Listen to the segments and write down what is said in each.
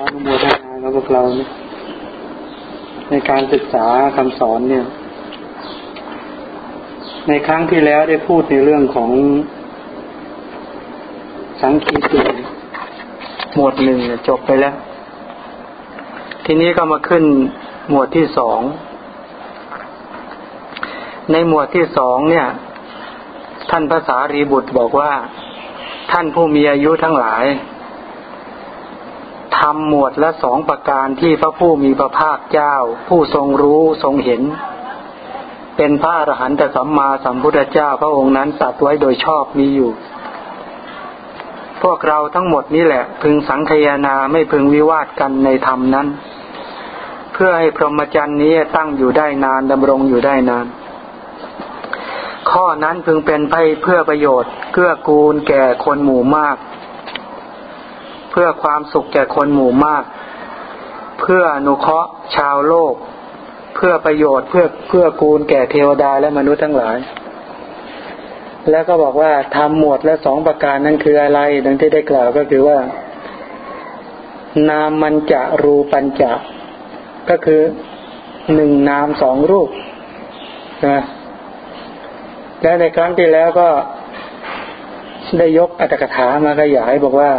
อนุโมทนากับพวกเราเนี่ยในการศึกษาคำสอนเนี่ย ในครั้งที่แล้วได้พูดในเรื่องของสังคีติหมวดหนึ่งจบไปแล้ว ทีนี้ก็มาขึ้นหมวดที่สอง ในหมวดที่สองเนี่ย ท่านภาษารีบุตรบอกว่า ท่านผู้มีอายุทั้งหลาย ทำหมวดและสองประการที่พระผู้มีพระภาคเจ้า ผู้ทรงรู้ทรงเห็น เป็นพระอรหันตสัมมาสัมพุทธเจ้าพระองค์นั้นตัดไว้โดยชอบมีอยู่ พวกเราทั้งหมดนี้แหละ พึงสังคยานาไม่พึงวิวาทกันในธรรมนั้น เพื่อให้พรหมจรรย์นี้ตั้งอยู่ได้นานดำรงอยู่ได้นานข้อนั้นพึงเป็นไปเพื่อประโยชน์ เกื้อกูลแก่คนหมู่มาก พื่อความสุขแก่คนหมู่มาก เพื่ออนุเคราะห์ชาวโลก เพื่อประโยชน์เพื่อเพื่อกูลแก่เทวดาและมนุษย์ทั้งหลาย แล้วก็บอกว่าทำหมวดและสองประการนั้นคืออะไร ดังที่ได้กล่าวก็คือว่า นามมันจะรูปัญจะก็คือหนึ่งนามสองรูปนะและในครั้งที่แล้วก็ได้ยกอัตถกถามาขยายบอกว่า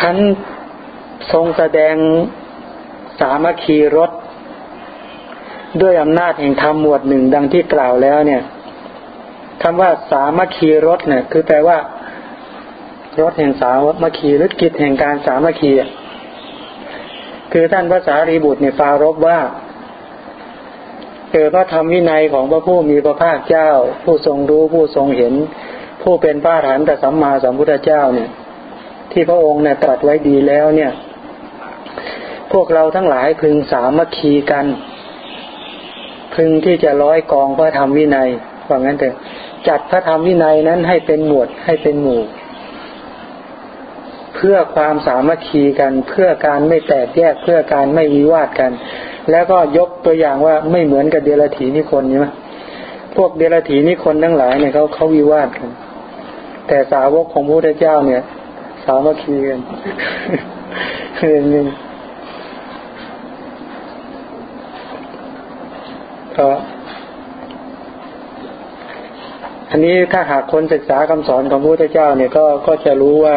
ขันทรงแสดงสามัคคีรถด้วยอำนาจแห่งธรรมหมวดหนึ่งดังที่กล่าวแล้วเนี่ยคำว่าสามัคคีรถเนี่ย คือแปลว่ารถแห่งสามัคคีหรือกิจแห่งการสามัคคีคือท่านพระสารีบุตรเนี่ยฟารบว่าเออพระธรรมวินัยของพระผู้มีพระภาคเจ้า ผู้ทรงรู้ผู้ทรงเห็น ผู้เป็นพระฐานแต่สัมมาสัมพุทธเจ้าเนี่ย ที่พระองค์เนี่ยตรัสไว้ดีแล้วเนี่ย พวกเราทั้งหลายพึงสามัคคีกัน พึงที่จะร้อยกองพระธรรมวินัยว่างั้นเถอะจัดพระธรรมวินัยนั้นให้เป็นหมวดให้เป็นหมู่ เพื่อความสามัคคีกัน เพื่อการไม่แตกแยกเพื่อการไม่วิวาทกัน แล้วก็ยกตัวอย่างว่าไม่เหมือนกับเดลถีนิคนใช่ไหมพวกเดลถีนิคนทั้งหลายเนี่ยเขาเขาวิวาทกัน แต่สาวกของพระพุทธเจ้าเนี่ย สามัคคีกันเรื่องนึงก็อันนี้ถ้าหากคนศึกษาคำสอนของพระพุทธเจ้าเนี่ยก็ก็จะรู้ว่า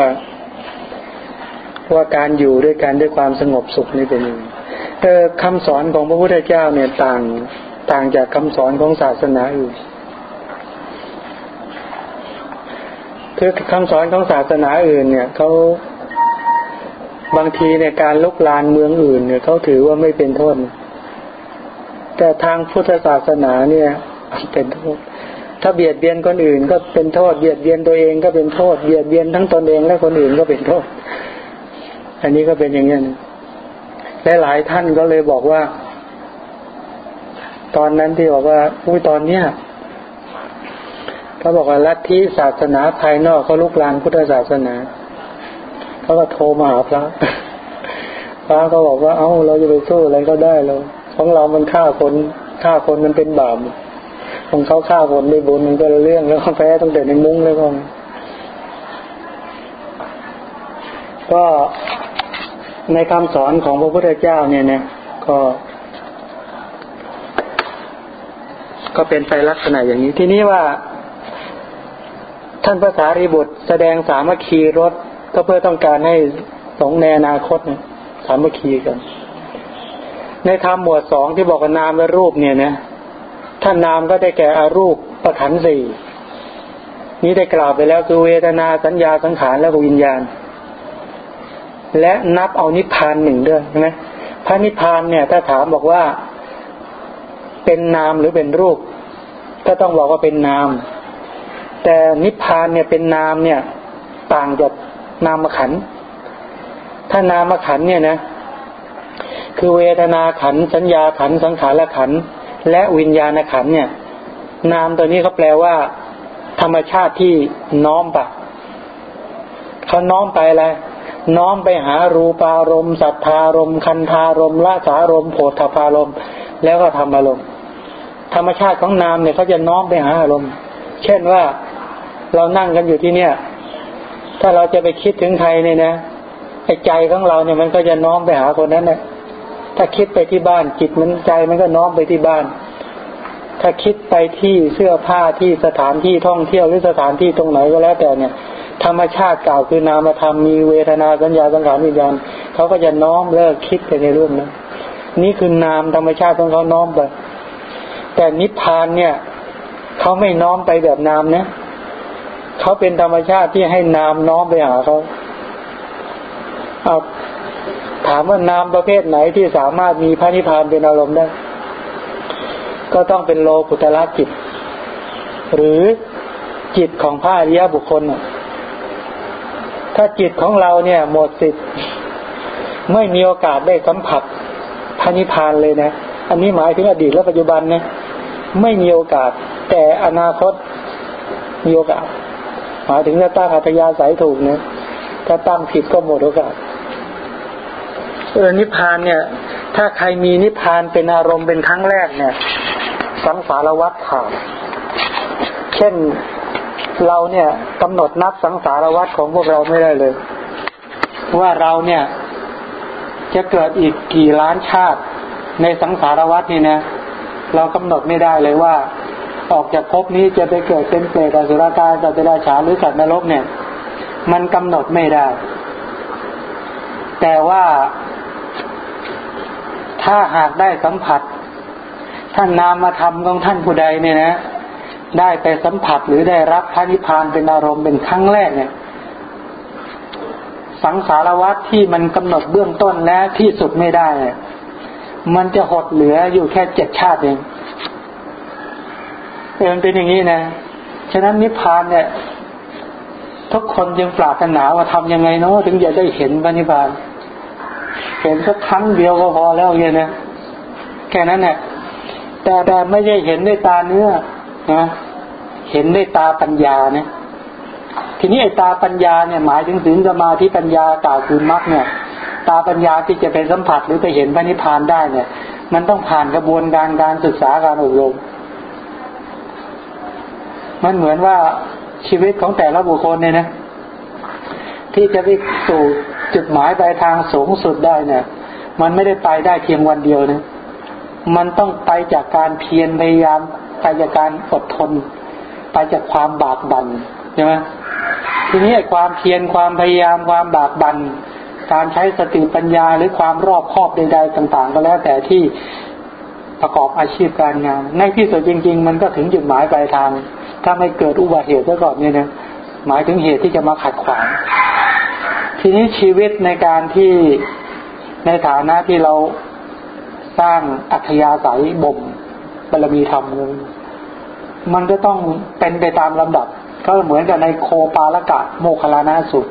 ว่าการอยู่ด้วยกันด้วยความสงบสุขนี่เป็นยังไงเออคำสอนของพระพุทธเจ้าเนี่ยต่างต่างจากคำสอนของศาสนาอื่น คือคำสอนของศาสนาอื่น เนี่ยเขาบางทีในการลุกลานเมืองอื่น เนี่ยเขาถือว่าไม่เป็นโทษแต่ทางพุทธศาสนาเนี่ยเป็นโทษ ถ้าเบียดเบียนคนอื่น ก็เป็นโทษเบียดเบียนตัวเองก็เป็นโทษเบียดเบียนทั้งตนเองและคนอื่นก็เป็นโทษ อันนี้ก็เป็นอย่างนี้และหลายท่านก็เลยบอกว่า ตอนนั้นที่บอกว่าอุ้ยตอนเนี้ย เขาบอกว่าลัทธิศาสนาภายนอกเขาลุกลานพุทธศาสนาเขาก็โทรมาหาพระพระก็บอกว่าเอ้าเราจะไปสู้อะไรก็ได้เราของเรามันฆ่าคนฆ่าคนมันเป็นบาปของเขาฆ่าคนด้บุญมันก็เรื่องแล้วเขาแพ้ตั้งแต่ในมุ้งแล้วก็ก็ในคำสอนของพระพุทธเจ้าเนี่ยเนี่ยก็ ก็เป็นไปลักษณะอย่างนี้ ทีนี้ว่า ท่านภาษารีบุตรแสดงสามัคคีรถก็เพื่อต้องการให้สองในอนาคตสามัคคีกัน ในธรรมหมวดสองที่บอกว่านามและรูปเนี่ยนะท่านนามก็ได้แก่อารูปประขันสี่นี้ได้กล่าวไปแล้วคือเวทนาสัญญาสังขารและวิญญาณ และนับเอานิพพานหนึ่งด้วยใช่ไหมพระนิพพานเนี่ย ถ้าถามบอกว่าเป็นนามหรือเป็นรูป ก็ต้องบอกว่าเป็นนาม แต่นิพพานเนี่ยเป็นนามเนี่ย ต่างจากนามขัน ถ้านามขันเนี่ยนะ คือเวทนาขันสัญญาขันสังขารขันและวิญญาณขันเนี่ย นามตัวนี้เขาแปลว่า ธรรมชาติที่น้อมปะเขาน้อมไปอะไรน้อมไปหารูปารมณ์สัทธารมณ์คันธารมณ์ละสารมณ์โผฏฐพารมณ์แล้วก็ทำอารมณ์ธรรมชาติของนามเนี่ยเขาจะน้อมไปหาอารมณ์ เช่นว่า เรานั่งกันอยู่ที่เนี่ย ถ้าเราจะไปคิดถึงใครเนี่ยนะไอ้ใจของเราเนี่ยมันก็จะน้อมไปหาคนนั้นเนี่ยถ้าคิดไปที่บ้านจิตมันใจมันก็น้อมไปที่บ้าน ถ้าคิดไปที่เสื้อผ้าที่สถานที่ท่องเที่ยวหรือสถานที่ตรงไหนก็แล้วแต่เนี่ย ธรรมชาติกล่าวคือนามธรรมมีเวทนาสัญญาสังขารวิญญาณเขาก็จะน้อมเลิกคิดไปในเรื่องนั้นนี่คือนามธรรมชาติของเขาน้อมไปแต่นิพพานเนี่ยเขาไม่น้อมไปแบบนามนะเเขาเป็นธรรมชาติที่ให้นามน้อมไปหาเขาเอาถามว่านามประเภทไหนที่สามารถมีพระนิพพานเป็นอารมณ์ได้ ก็ต้องเป็นโลกุตละจิต หรือจิตของพระอริยบุคคล ถ้าจิตของเราเนี่ย หมดสิทธิ์ไม่มีโอกาสได้สัมผัสพระนิพพานเลยนะ อันนี้หมายถึงอดีตและปัจจุบันนะไม่มีโอกาส แต่อนาคตมีโอกาส หมายถึงถ้าตั้งอัตยาสายถูกนี่ยถ้าตั้งผิดก็หมดโอกาสเออนิพพานเนี่ย ถ้าใครมีนิพพานเป็นอารมณ์เป็นครั้งแรกเนี่ย สังสารวัฏขาดเช่นเราเนี่ยกำหนดนับสังสารวัฏของพวกเราไม่ได้เลย ว่าเราเนี่ย จะเกิดอีกกี่ล้านชาติในสังสารวัฏนี่นะ เรากำหนดไม่ได้เลยว่า ออกจากภพนี้จะไปเกิดเป็นเปรตอสุรกายสัตว์เดรัจฉานหรือสัตว์นรกเนี่ย มันกำหนดไม่ได้ แต่ว่าถ้าหากได้สัมผัส ท่านนามมาทำของท่านผู้ใดเนี่ยนะ ได้ไปสัมผัสหรือได้รับพระนิพพานเป็นอารมณ์เป็นครั้งแรกเนี่ย สังสารวัฏที่มันกำหนดเบื้องต้นและที่สุดไม่ได้ มันจะหดเหลืออยู่แค่เจ็ดชาติเอง เออมันเป็นอย่างนี้นะ ฉะนั้นนิพพานเนี่ย ทุกคนยังปรารถนาว่าทำยังไงเนาะถึงจะได้เห็นพระนิพพาน เห็นสักครั้งเดียวก็พอแล้วเนี่ยนะแค่นั้นแหละแต่แต่ไม่ใช่เห็นด้วยตาเนื้อนะเห็นด้วยตาปัญญาเนี่ย ทีนี้ไอ้ตาปัญญาเนี่ยหมายถึงศีลสมาธิปัญญากล่าวคือมรรคเนี่ย ตาปัญญาที่จะไปสัมผัสหรือไปเห็นพระนิพพานได้เนี่ย มันต้องผ่านกระบวนการการศึกษาการอบรม มันเหมือนว่าชีวิตของแต่ละบุคคลเนี่ยนะที่จะไปสู่จุดหมายปลายทางสูงสุดได้เนี่ย มันไม่ได้ไปได้เพียงวันเดียวนะมันต้องไปจากการเพียรพยายามไปจากการอดทน ไปจากความบากบั่นใช่ไหมทีนี้ความเพียรความพยายามความบากบั่นการใช้สติปัญญาหรือความรอบคอบใด ๆ ต่าง ๆ ก็แล้วแต่ที่ประกอบอาชีพการงาน ในที่สุดจริง ๆ มันก็ถึงจุดหมายปลายทาง ถ้าไม่เกิดอุบัติเหตุซะก่อนเนี่ยนะหมายถึงเหตุที่จะมาขัดขวาง ทีนี้ชีวิตในการที่ในฐานะที่เราสร้างอัธยาศัยบ่มบารมีธรรมมันก็ต้องเป็นไปตามลำดับ ก็เหมือนกับในโคปาละกะโมคลานาสุด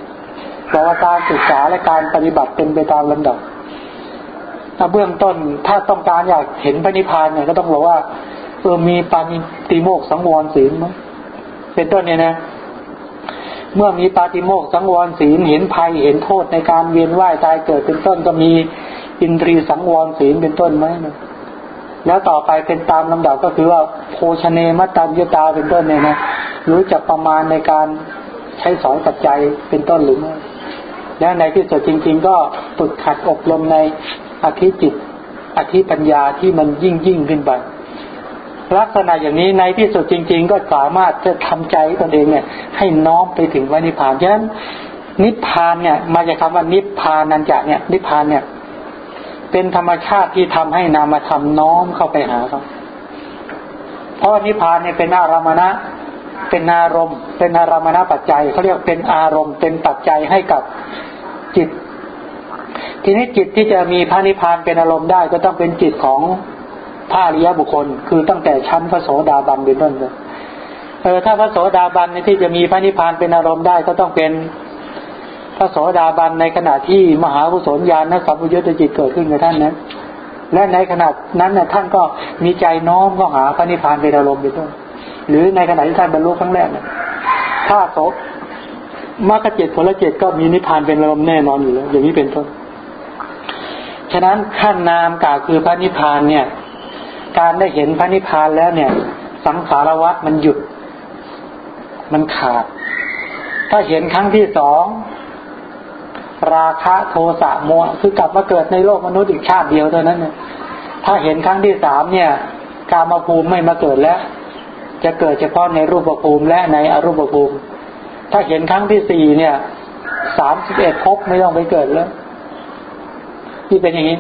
เพราะว่าการศึกษาและการปฏิบัติเป็นไปตามลำดับถ้าเบื้องต้นถ้าต้องการอยากเห็นพระนิพพานเนี่ยก็ต้องบอกว่า เออมีปาติโมกสังวรศีลมั้เป็นต้นเนี่ยนะ เมื่อมีปาติโมกสังวรศีลเห็นภัยเห็นโทษในการเวียนว่ายตายเกิดเป็นต้นก็มีอินทรีย์สังวรศีลเป็นต้นไหมนะแล้วต่อไปเป็นตามลำดับก็คือว่าโภชเนมัตตัญญตาเป็นต้นเนี่ยนะรู้จักประมาณในการใช้สอนปัจจัยเป็นต้นหรือไม่และในที่สุดจริง ๆ ก็ฝึกขัดอบรมในอธิจิตอธิปัญญาที่มันยิ่งยิ่งขึ้นไป ลักษณะอย่างนี้ในที่สุดจริง ๆ ก็สามารถจะทำใจตนเองเนี่ย ให้น้อมไปถึงวันิพพานฉะนั้น นิพพานเนี่ยมาจากคาว่านิพพานันจะเนี่ย นิพพานเนี่ย เป็นธรรมชาติที่ทำให้นามธรรมน้อมเข้าไปหาเขาเพราะนิพพานเนี่ยเป็นอารมณะเป็นอารมณ์ เป็นอารมณปัจจัยเขาเรียกเป็นอารมณ์ เป็นปัจจัยให้กับจิต ทีนี้จิตที่จะมีพระนิพพานเป็นอารมณ์ได้ก็ต้องเป็นจิตของ พระอริยบุคคล คือตั้งแต่ชั้นพระโสดาบันเป็นต้นเลยเออถ้าพระโสดาบันในที่จะมีพระนิพพานเป็นอารมณ์ได้ก็ต้องเป็นพระโสดาบันในขณะที่มหากุศลญาณสัมพุญตจิตเกิดขึ้นกับท่านนั้น และในขณะนั้นน่ะท่านก็มีใจน้อมก็หาพระนิพพานเป็นอารมณ์เป็นต้นหรือในขณะที่ท่านบรรลุครั้งแรกเนี่ยถ้าโสมรรคเจ็ดผลเจ็ดก็มีนิพพานเป็นลมณ์แน่นอนอยู่แล้วอย่างนี้เป็นต้น ฉะนั้นขั้นนามกล่าวคือพระนิพพานเนี่ย การได้เห็นพระนิพพานแล้วเนี่ย สังสารวัฏมันหยุด มันขาด ถ้าเห็นครั้งที่สองราคะโทสะโมหคือกลับมาเกิดในโลกมนุษย์อีกชาติเดียวเท่านั้นเนี่ยถ้าเห็นครั้งที่สามเนี่ย กามาภูมิไม่มาเกิดแล้ว จะเกิดเฉพาะในรูปภูมิและในอรูปภูมิ ถ้าเห็นครั้งที่สี่เนี่ยสามสิบเอ็ดภพไม่ต้องไปเกิดแล้ว ที่เป็นอย่างนี้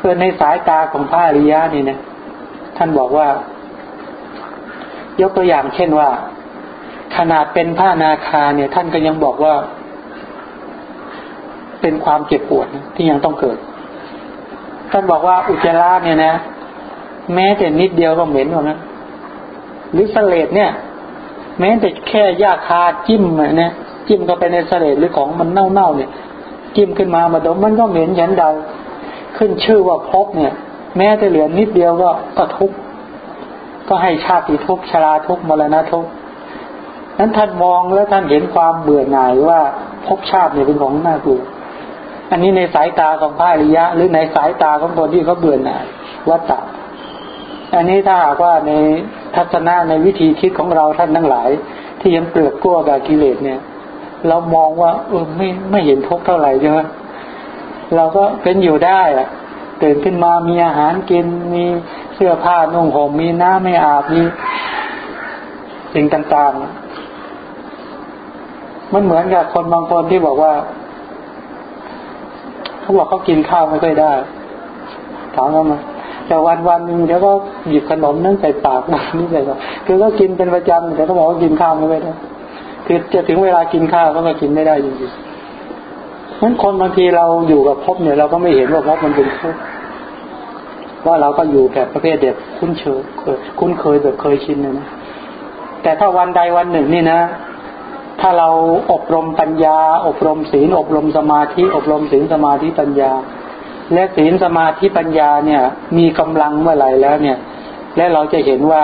เออในสายตาของพระอริยะนี่เนะ ท่านบอกว่า ยกตัวอย่างเช่นว่า ขนาดเป็นพระนาคาเนี่ย ท่านก็ยังบอกว่า เป็นความเจ็บปวดที่ยังต้องเกิด ท่านบอกว่าอุจจาระเนี่ยนะ แม้แต่นิดเดียวก็เหม็นหมดนะหรือสเลดเนี่ย แม้แต่แค่ยาคาจิ้มเนี่ยจิ้มเข้าไปในสเลดหรือของมันเน่าๆเนี่ย จิ้มขึ้นมามาดมมันก็เหม็นฉันใดขึ้นชื่อว่าพบเนี่ย แม้แต่เหลือนิดเดียวก็ก็ทุกข์ก็ให้ชาติทุกข์ชราทุกข์มรณะทุกข์นั้นท่านมองแล้วท่านเห็นความเบื่อหน่ายว่าภพชาติเนี่ยเป็นของน่ากลัวอันนี้ในสายตาของพระอริยะ หรือในสายตาของคนที่เขาเบื่อหน่ายวัตตะอันนี้ถ้าหากว่าในทัศนะในวิธีคิดของเราท่านทั้งหลาย ที่ยังเปลือกกลัวกับกิเลสเนี่ย เรามองว่าเออไม่ไม่เห็นทุกข์เท่าไหร่ใช่ไหมเราก็เป็นอยู่ได้อะ ตื่นขึ้นมามีอาหารกินมีเสื้อผ้านุ่งห่มมีน้ำไม่อาบมีสิ่งต่างๆ มันเหมือนกับคนบางคนที่บอกว่าเขาบอกเขากินข้าวไม่ค่อยได้ถามว่ามาแต่วันวันหนึ่งเดี๋ยวก็หยิบขนมนั่งใส่ปากมานี่ใส่ก็คือก็กินเป็นประจำแต่เขาบอกว่ากินข้าวไม่ได้คือจะถึงเวลากินข้าวก็มากินไม่ได้จริงๆ นั้นคนบางทีเราอยู่กับภพเนี่ยเราก็ไม่เห็นว่าภพมันเป็นทุกข์ว่าเราก็อยู่แบบประเภทเด็กคุ้นเชยคุ้นเคยแบบเคยชินนะแต่ถ้าวันใดวันหนึ่งนี่นะ ถ้าเราอบรมปัญญา อบรมศีล อบรมสมาธิ อบรมศีลสมาธิปัญญา และศีลสมาธิปัญญาเนี่ย มีกำลังเมื่อไหร่แล้วเนี่ย และเราจะเห็นว่า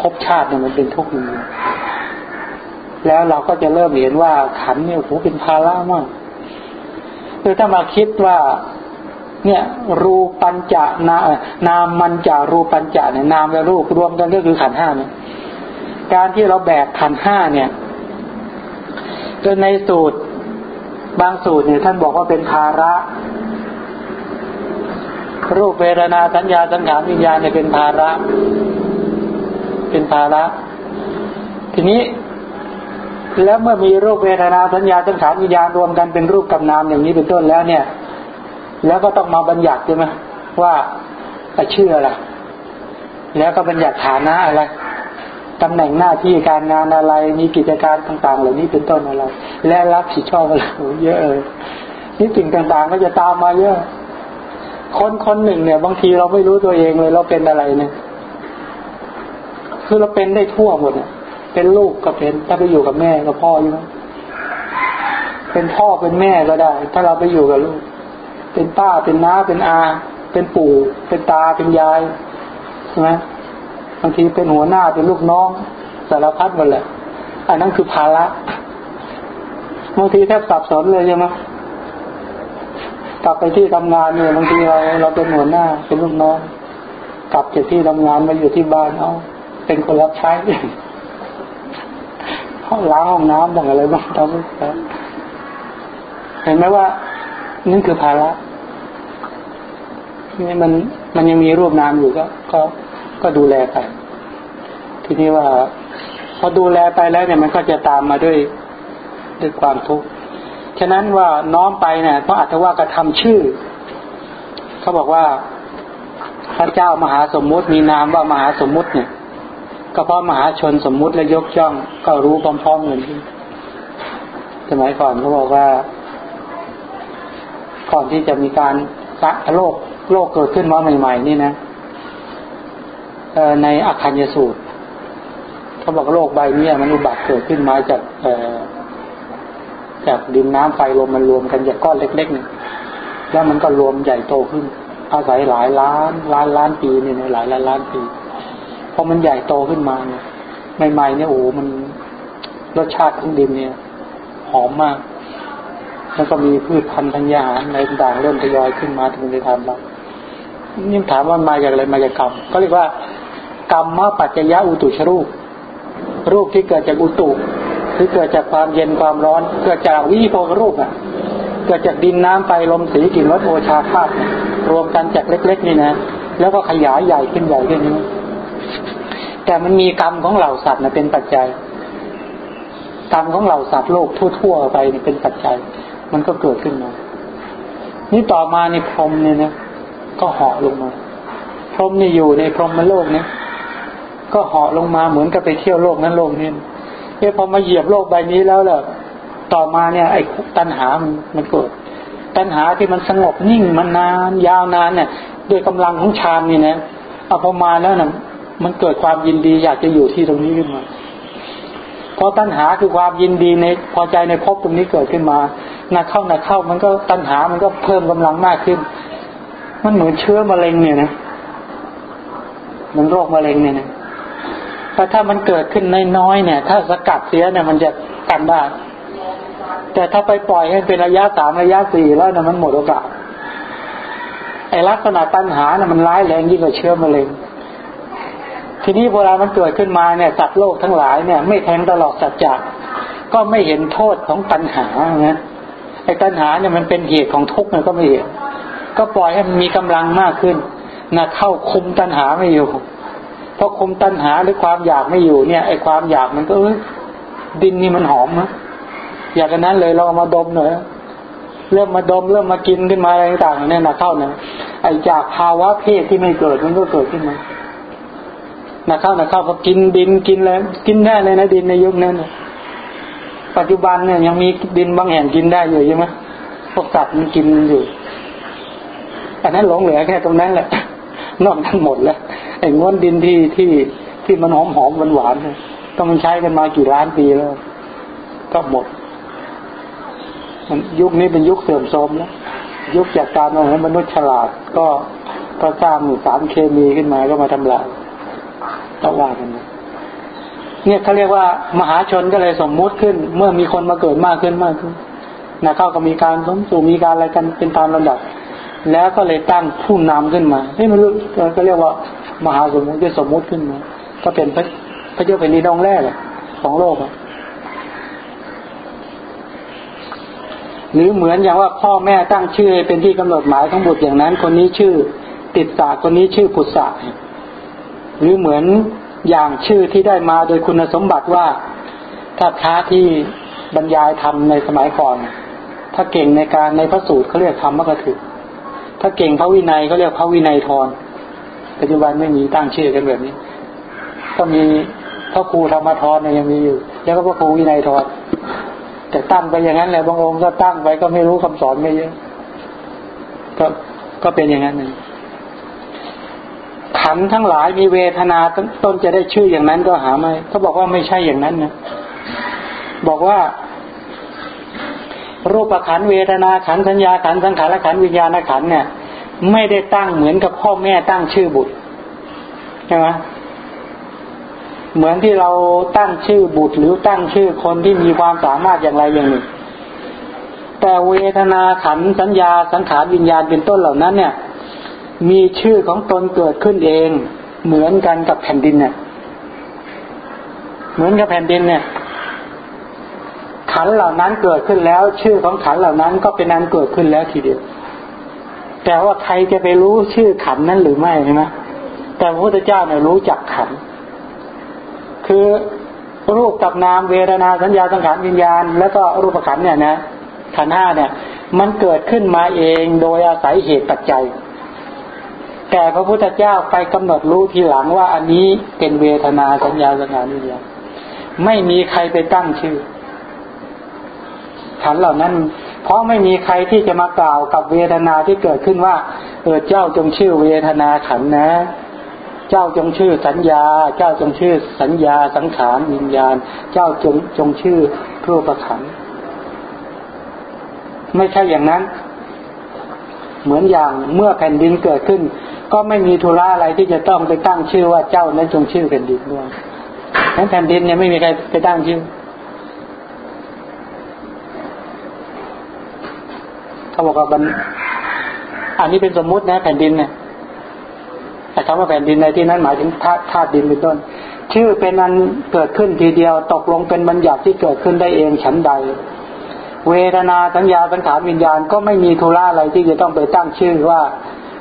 ภพชาติเนี่ยมันเป็นทุกข์นี้แล้วเราก็จะเริ่มเห็นว่าขันเนี่ยโหเป็นภาระมาก คือถ้ามาคิดว่า เนี่ย รูปัญจนานามมันจารูปัญจเนี่ยนามและรูปรวมกันก็คือขันห้าเนี่ยการที่เราแบกขันห้าเนี่ยจนในสูตรบางสูตรเนี่ยท่านบอกว่าเป็นภาระ รูปเวรนาสัญญาสังขารวิญญาณเนี่ยเป็นภาระ เป็นภาระ ทีนี้ แล้วเมื่อมีรูปเวทนาสัญญาสังขารวิญญาณรวมกันเป็นรูปกับนามอย่างนี้เป็นต้นแล้วเนี่ย แล้วก็ต้องมาบัญญัติใช่ไหมว่าชื่ออะไรแล้วก็บัญญัติฐานะอะไรตำแหน่งหน้าที่การงานอะไรมีกิจการต่าง ๆ เหล่านี้เป็นต้นอะไร และรับผิดชอบอะไรเยอะเลยนี่สิ่งต่างๆก็จะตามมาเยอะ คนคนหนึ่งเนี่ย บางทีเราไม่รู้ตัวเองเลย เราเป็นอะไรเนี่ย คือเราเป็นได้ทั่วหมดเนี่ย เป็นลูกก็เป็น ถ้าไปอยู่กับแม่ก็พ่ออยู่เป็นพ่อเป็นแม่ก็ได้ ถ้าเราไปอยู่กับลูก เป็นป้าเป็นน้าเป็นอา เป็นปู่ เป็นตาเป็นยายใช่ไหมบางทีเป็นหัวหน้าเป็นลูกน้องสารพัดหมดแหละอันนั้นคือภาระบางทีแทบสับสนเลยใช่ไหมกลับไปที่ทำงานเนี่ยบางทีเราเราเป็นหัวหน้าเป็นลูกน้อง กลับจากที่ทำงานมาอยู่ที่บ้านเอาเป็นคนรับใช้ ห้องล้างห้องน้ำบ้างอะไรบ้างทำเห็นไหมว่านั่นคือภาระนี่มันมันยังมีรูปนามอยู่ก็ ก็ก็ดูแลไปทีนี้ว่า พอดูแลไปแล้วเนี่ยมันก็จะตามมาด้วยด้วยความทุกข์ฉะนั้นว่าน้อมไปเนี่ยพระอัตว่ากระทำชื่อ เขาบอกว่าพระเจ้ามหาสมมุติมีนามว่ามหาสมมุติเนี่ย ก็เพราะมหาชนสมมุติและยกย่อง ก็รู้พร้อมๆกันสมัยก่อนเขาบอกว่า ก่อนที่จะมีการโลกโลกเกิดขึ้นมาใหม่ ๆ นี่นะในอัคคัญยสูตรเขาบอกโลกใบนี้มันอุบัติเกิดขึ้นมาจากจากดินน้ำไฟลมมันรวมกันจากก้อนเล็กๆนี่แล้วมันก็รวมใหญ่โตขึ้นอาศัยหลายล้านล้านล้านปีนี่ยหลายล้านล้านปี พอมันใหญ่โตขึ้นมาเนี่ยใหม่ๆเนี่ยโอ้มันรสชาติของดินเนี่ย หอมมาก แล้วก็มีพืชพันธุ์ธัญญาหารในต่างเริ่มทยอยขึ้นมาถึงในธรรมเรานี่ถามว่ามาจากอะไรมาจากกรรมก็เรียกว่ากรรมมาปัจจยะอุตุชรูป รูปที่เกิดจากอุตุคือเกิดจากความเย็นความร้อน เกิดจากวิโภครูปอะ เกิดจากดินน้ำไฟลมสีกลิ่นรสโอชาธาตุรวมกันจากเล็ก ๆ นี่นะ แล้วก็ขยายใหญ่ขึ้นใหญ่ขึ้นนี้ แต่มันมีกรรมของเหล่าสัตว์นะเป็นปัจจัย กรรมของเหล่าสัตว์โลกทั่วๆไปนี่เป็นปัจจัย มันก็เกิดขึ้นมา นี่ต่อมาในพรหมเนี่ยนะก็เหาะลงมา พรหมนี่อยู่ในพรหมโลกเนี่ยก็เหาะลงมาเหมือนกับไปเที่ยวโลกนั้นโลกนี้เอ้พอมาเหยียบโลกใบนี้แล้วแหละต่อมาเนี่ยไอ้ตัณหามันมันเกิด ตัณหาที่มันสงบนิ่งมันนาน ยาวนานเนี่ยด้วยกำลังของฌานนี่นะเอาพอมาแล้วนะ มันเกิดความยินดีอยากจะอยู่ที่ตรงนี้ขึ้นมาพราะตัณหาคือความยินดีในพอใจในภพตรงนี้เกิดขึ้นมานักเข้านักเข้ามันก็ตัณหามันก็เพิ่มกำลังมากขึ้น มันเหมือนเชื้อมะเร็งเนี่ยนะมันโรคมะเร็งเนี่ยนะแต่ถ้ามันเกิดขึ้นน้อยๆเนี่ย ถ้าสกัดเสียเนี่ยมันจะกันได้ แต่ถ้าไปปล่อยให้เป็นระยะสามระยะสี่แล้วเนี่ยมันหมดโอกาสไอลักษณะตัณหาเนี่ยมันร้ายแรงยิ่งกว่าเชื้อมะเร็ง ทีนี้เวลามันเกิดขึ้นมาเนี่ยสัตว์โลกทั้งหลายเนี่ย ไม่แทงตลอดสัจจะก็ไม่เห็นโทษของตัณหานะไอ้ตัณหาเนี่ยมันเป็นเหตุของทุกข์มันก็ไม่เห็นก็ปล่อยให้มันมีกำลังมากขึ้นนะเข้าคุมตัณหาไม่อยู่เพราะคุมตัณหาหรือความอยากไม่อยู่เนี่ยไอ้ความอยากมันก็เออดินนี่มันหอมนะอยากกันนั้นเลยเราเอามาดมหน่อยเริ่มมาดมเริ่มมากินขึ้นมาอะไรต่างๆเนี่ยนะเข้าเนะไอ้จากภาวะเพศที่ไม่เกิดมันก็เกิดขึ้นมา นะเข้านะเข้าก็กินดินกินแล้วกินได้เลยนะดินในยุคนั้นปัจจุบันเนี่ยยังมีดินบางแห่งกินได้อยู่ใช่ไหมพวกสัตว์มันกินอยู่อันนั้นหลงเหลือแค่ตรงนั้นแหละนอกนั้นหมดแล้วไอ้ง้วนดินที่ที่ที่มันหอมหอมหวานหวานก็มันใช้กันมากี่ล้านปีแล้ว ก็หมด มันยุคนี้เป็นยุคเสื่อมโทรมแล้วยุคจากการว่าให้มนุษย์ฉลาด ก็ก็สร้างสารเคมีขึ้นมาก็มาทำลาย ต้องว่ากันเนี่ยเขาเรียกว่ามหาชนก็เลยสมมุติขึ้น เมื่อมีคนมาเกิดมากขึ้นมากขึ้นนะเข้าก็มีการสมสู่มีการอะไรกันเป็นตามลำดับ แล้วก็เลยตั้งผู้นำขึ้นมาให้มันรู้ก็เรียกว่ามหาสมมุติสมมุติขึ้นมาก็เป็นพระพระเจ้าเป็นนิดองแรกของโลกอะหรือเหมือนอย่างว่าพ่อแม่ตั้งชื่อเป็นที่กำหนดหมายของบุตรอย่างนั้น คนนี้ชื่อติดสาคนนี้ชื่อผุดสา หรือเหมือนอย่างชื่อที่ได้มาโดยคุณสมบัติว่าถ้าท้าที่บรรยายธรรมในสมัยก่อน ถ้าเก่งในการในพระสูตรเขาเรียกธรรมมกถึกถ้าเก่งพระวินัยเขาเรียกพระวินัยทรปัจจุบันไม่มีตั้งชื่อกันแบบนี้ ก็มีพระครูธรรมทรเนี่ยยังมีอยู่ แล้วก็พระครูวินัยทรแต่ตั้งไปอย่างนั้นแหละบางองค์ก็ตั้งไปก็ไม่รู้คำสอนไม่เยอะก็ก็เป็นอย่างนั้นเอง ขันทั้งหลายมีเวทนาต้นจะได้ชื่ออย่างนั้นก็หาไม่เขาบอกว่าไม่ใช่อย่างนั้นนะบอกว่า รูปขันเวทนาขันสัญญาขันสังขารขันวิญญาณขันเนี่ย ไม่ได้ตั้งเหมือนกับพ่อแม่ตั้งชื่อบุตรใช่ไหมเหมือนที่เราตั้งชื่อบุตรหรือตั้งชื่อคนที่มีความสามารถอย่างไรอย่างหนึ่ง แต่เวทนาขันสัญญาสังขารวิญญาณเป็นต้นเหล่านั้นเนี่ย มีชื่อของตนเกิดขึ้นเอง เหมือนกันกับแผ่นดินเนี่ยเหมือนกับแผ่นดินเนี่ย ขันเหล่านั้นเกิดขึ้นแล้ว ชื่อของขันเหล่านั้นก็เป็นนั้นเกิดขึ้นแล้วทีเดียว แต่ว่าใครจะไปรู้ชื่อขันนั้นหรือไม่ใช่ไหมแต่พระพุทธเจ้าเนี่ยรู้จักขัน คือรูปกับนามเวทนาสัญญาสังขารวิญญาณ แล้วก็รูปขันเนี่ยนะขันห้าเนี่ย มันเกิดขึ้นมาเองโดยอาศัยเหตุปัจจัย แต่พระพุทธเจ้าไปกำหนดรู้ทีหลังว่าอันนี้เป็นเวทนาสัญญาสังขารวิญญาณไม่มีใครไปตั้งชื่อขันเหล่านั้น เพราะไม่มีใครที่จะมากล่าวกับเวทนาที่เกิดขึ้นว่าเออเจ้าจงชื่อเวทนาขันนะ เจ้าจงชื่อสัญญา เจ้าจงชื่อสัญญาสังขารวิญญาณ เจ้าจงจงชื่อรูปขันไม่ใช่อย่างนั้น เหมือนอย่างเมื่อแผ่นดินเกิดขึ้น ก็ไม่มีธุระอะไรที่จะต้องไปตั้งชื่อว่าเจ้านั้นจงชื่อแผ่นดินด้วยนั้นแผ่นดินเนี่ยไม่มีใครไปตั้งชื่อเขาบอกว่าบันอันนี้เป็นสมมุตินะแผ่นดินเนี่ยแต่คำว่าแผ่นดินในที่นั้นหมายถึงธาตุธาตุดินเป็นต้น ชื่อเป็นอันเกิดขึ้นทีเดียวตกลงเป็นบัญญัติที่เกิดขึ้นได้เองฉันใด เวทนาสัญญาสังขารวิญญาณก็ไม่มีธุระอะไรที่จะต้องไปตั้งชื่อว่า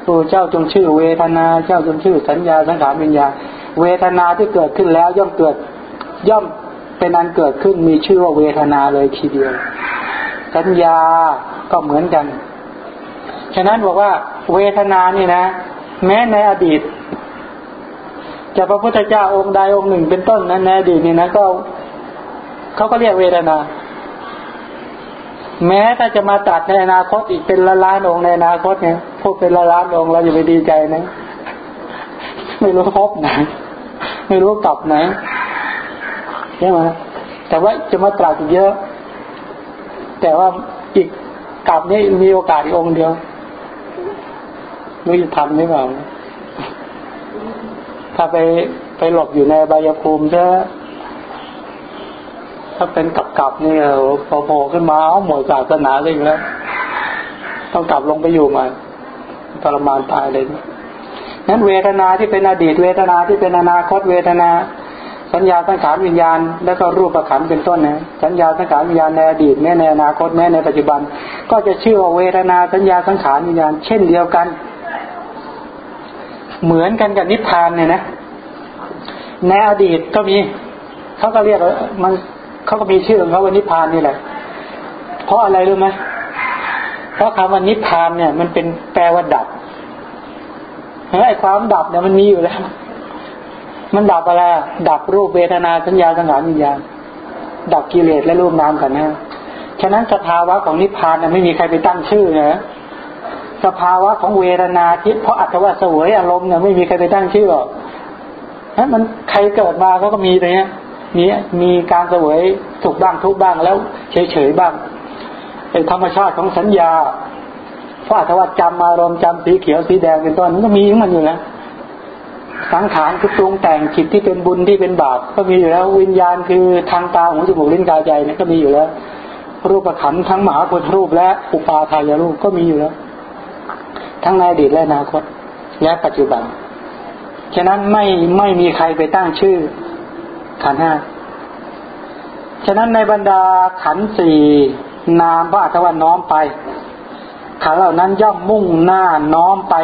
โอ้เจ้าจงชื่อเวทนา เจ้าจงชื่อสัญญาสังขารวิญญาเวทนาที่เกิดขึ้นแล้วย่อมเกิดย่อมเป็นอันเกิดขึ้นมีชื่อว่าเวทนาเลยทีเดียว สัญญาก็เหมือนกัน ฉะนั้นบอกว่าเวทนานี่นะ แม้ในอดีตจะพระพุทธเจ้าองค์ใดองค์หนึ่งเป็นต้นนั้นในอดีตนี่นะก็เขาก็เรียกเวทนา แม้ถ้าจะมาตัดในอนาคตอีกเป็นละล้านองในอนาคตเนี่ยพวกเป็นละล้านองเราอย่าไปดีใจนะ ไม่รู้พบไหนไม่รู้กลับไหนใช่ไหมแต่ว่าจะมาตรัสอีกเยอะ แต่ว่าอีกกลับนี่มีโอกาสอีกองเดียวไม่จะทำหรือเปล่าถ้าไปไปหลบอยู่ในใบยภูมิจะ ถ้าเป็นกับกับนี่พอโผล่ขึ้นมาเอาหมดศาสนาเลยแล้ว ต้องกลับลงไปอยู่มาทรมานตายเลยนั้นเวทนาที่เป็นอดีตเวทนาที่เป็นอนาคตเวทนา สัญญาสังขารวิญญาณ แล้วก็รูปประขันเป็นต้นนะสัญญาสังขารวิญญาณในอดีตแม้ในอนาคตแม้ในปัจจุบัน ก็จะชื่อว่าเวทนาสัญญาสังขารวิญญาณ เช่นเดียวกัน เหมือนกันกับนิพพานเนี่ยนะในอดีตก็มีเขาก็เรียกมัน เขาก็มีชื่อของเขาว่านิพพานนี่แหละ เพราะอะไรรู้ไหมเพราะคำว่านิพพานเนี่ย มันเป็นแปลว่าดับไอ้ความดับเนี่ยมันมีอยู่แล้ว มันดับอะไร ดับรูปเวทนาสัญญาสังขารวิญญาณดับกิเลสและรูปนามกันนะฉะนั้นสภาวะของนิพพานเนี่ยไม่มีใครไปตั้งชื่อนะสภาวะของเวทนาที่เพราะอัตว่าเสวยอารมณ์เนี่ยไม่มีใครไปตั้งชื่อหรอกนั้นมันใครเกิดมาเขาก็มีเลยเนี่ย มีมีการเสวยสุขบ้างทุกบ้างแล้วเฉยๆบ้างเป็นธรรมชาติของสัญญาเพราะถ้าว่าจำอารมณ์จำสีเขียวสีแดงเป็นต้นมันก็มีของมันอยู่แล้วสังขารคือปรุงแต่งจิตที่เป็นบุญที่เป็นบาปก็มีอยู่แล้ว วิญญาณคือทางตาหูจมูกลิ้นกายใจนี่ก็มีอยู่แล้ว รูปขันทั้งมหาพุทธรูปและอุปาทายรูปก็มีอยู่แล้ว ทั้งในอดีตและอนาคตและปัจจุบันฉะนั้นไม่ไม่มีใครไปตั้งชื่อ ขันห้าฉะนั้นในบรรดาขันสี่นามพระอัตวันน้อมไป ขันเหล่านั้นย่อมมุ่งหน้าน้อมไป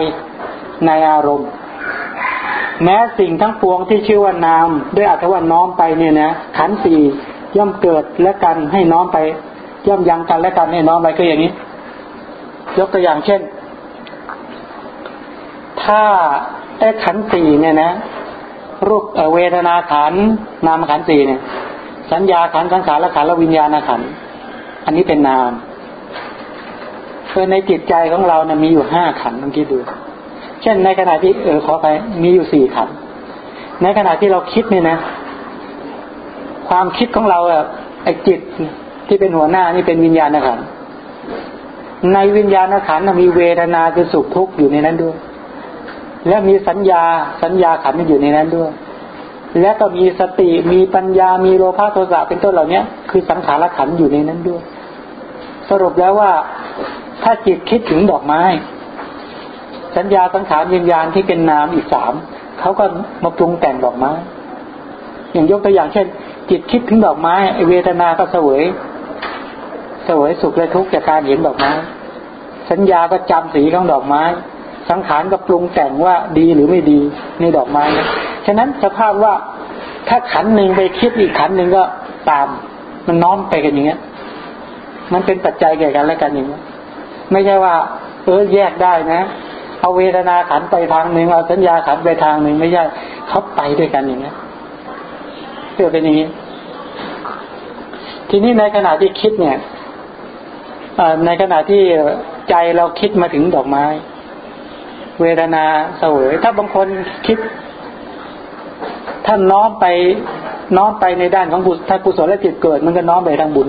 ในอารมณ์ แม้สิ่งทั้งปวงที่ชื่อว่านามด้วยอัตวันน้อมไปเนี่ยนะขันสี่ย่อมเกิดและกันให้น้อมไป ย่อมยังกันและกันให้น้อมไปก็อย่างนี้ ยกตัวอย่างเช่น ถ้าไอ้ขันสี่เนี่ยนะ รูปเวทนาขันนามขันสี่เนี่ย สัญญาขันสังขารละขันและวิญญาณขันอันนี้เป็นนามคือในจิตใจของเราเนี่ยมีอยู่ห้าขันลองคิดดู เช่นในขณะที่เออขอไปมีอยู่สี่ขันในขณะที่เราคิดเนี่ยนะ ความคิดของเราอะไอจิตที่เป็นหัวหน้านี่เป็นวิญญาณขันในวิญญาณขันมีเวทนาคือสุขทุกข์อยู่ในนั้นด้วย และมีสัญญาสัญญาขันอยู่ในนั้นด้วย และก็มีสติมีปัญญามีโลภะโทสะเป็นต้นเหล่านี้คือสังขารขันอยู่ในนั้นด้วย สรุปแล้วว่าถ้าจิตคิดถึงดอกไม้ สัญญาสังขารวิญญาณที่เป็นนามอีกสามเขาก็มาปรุงแต่งดอกไม้ อย่างยกตัวอย่างเช่น จิตคิดถึงดอกไม้เวทนาก็เสวยเสวยสุขและทุกข์จากการเห็นดอกไม้ สัญญาก็จำสีของดอกไม้ สังขารก็ปรุงแต่งว่าดีหรือไม่ดีในดอกไม้นะฉะนั้นสภาพว่าถ้าขันหนึ่งไปคิดอีกขันหนึ่งก็ตาม มันน้อมไปกันอย่างเงี้ย มันเป็นปัจจัยแก่กันและกันอย่างเงี้ยไม่ใช่ว่า เออแยกได้นะเอาเวทนาขันไปทางหนึ่งเอาสัญญาขันไปทางหนึ่งไม่ใช่เขาไปด้วยกันอย่างเงี้ยเพื่อเป็นอย่างนี้ ทีนี้ในขณะที่คิดเนี่ยในขณะที่ใจเราคิดมาถึงดอกไม้ เวทนาเสวย ถ้าบางคนคิดท่านน้อมไปน้อมไปในด้านของบุญถ้ากุศลจิตเกิด มันก็น้อมไปทางบุญ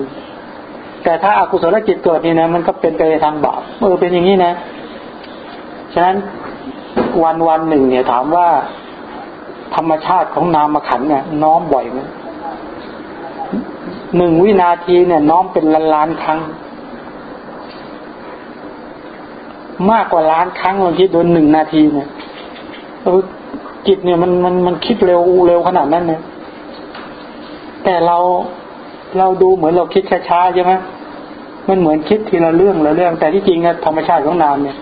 แต่ถ้าอากุศลจิตเกิดนี่นะมันก็เป็นไปทางบาปเออเป็นอย่างนี้นะ ฉะนั้นวันวันหนึ่งเนี่ยถามว่าธรรมชาติของนามขันเนี่ยน้อมบ่อยไหมหนึ่งวินาทีเนี่ย น้อมเป็นล้านล้านครั้ง มากกว่าล้านครั้งลองคิดดูหนึ่งนาทีเนี่ยจิตเนี่ยมันมันมันคิดเร็วเร็วขนาดนั้นเนี่ยแต่เราเราดูเหมือนเราคิดช้าๆใช่ไหมมันเหมือนคิดทีละเรื่องละเรื่อง แต่ที่จริงอะธรรมชาติของนามเนี่ย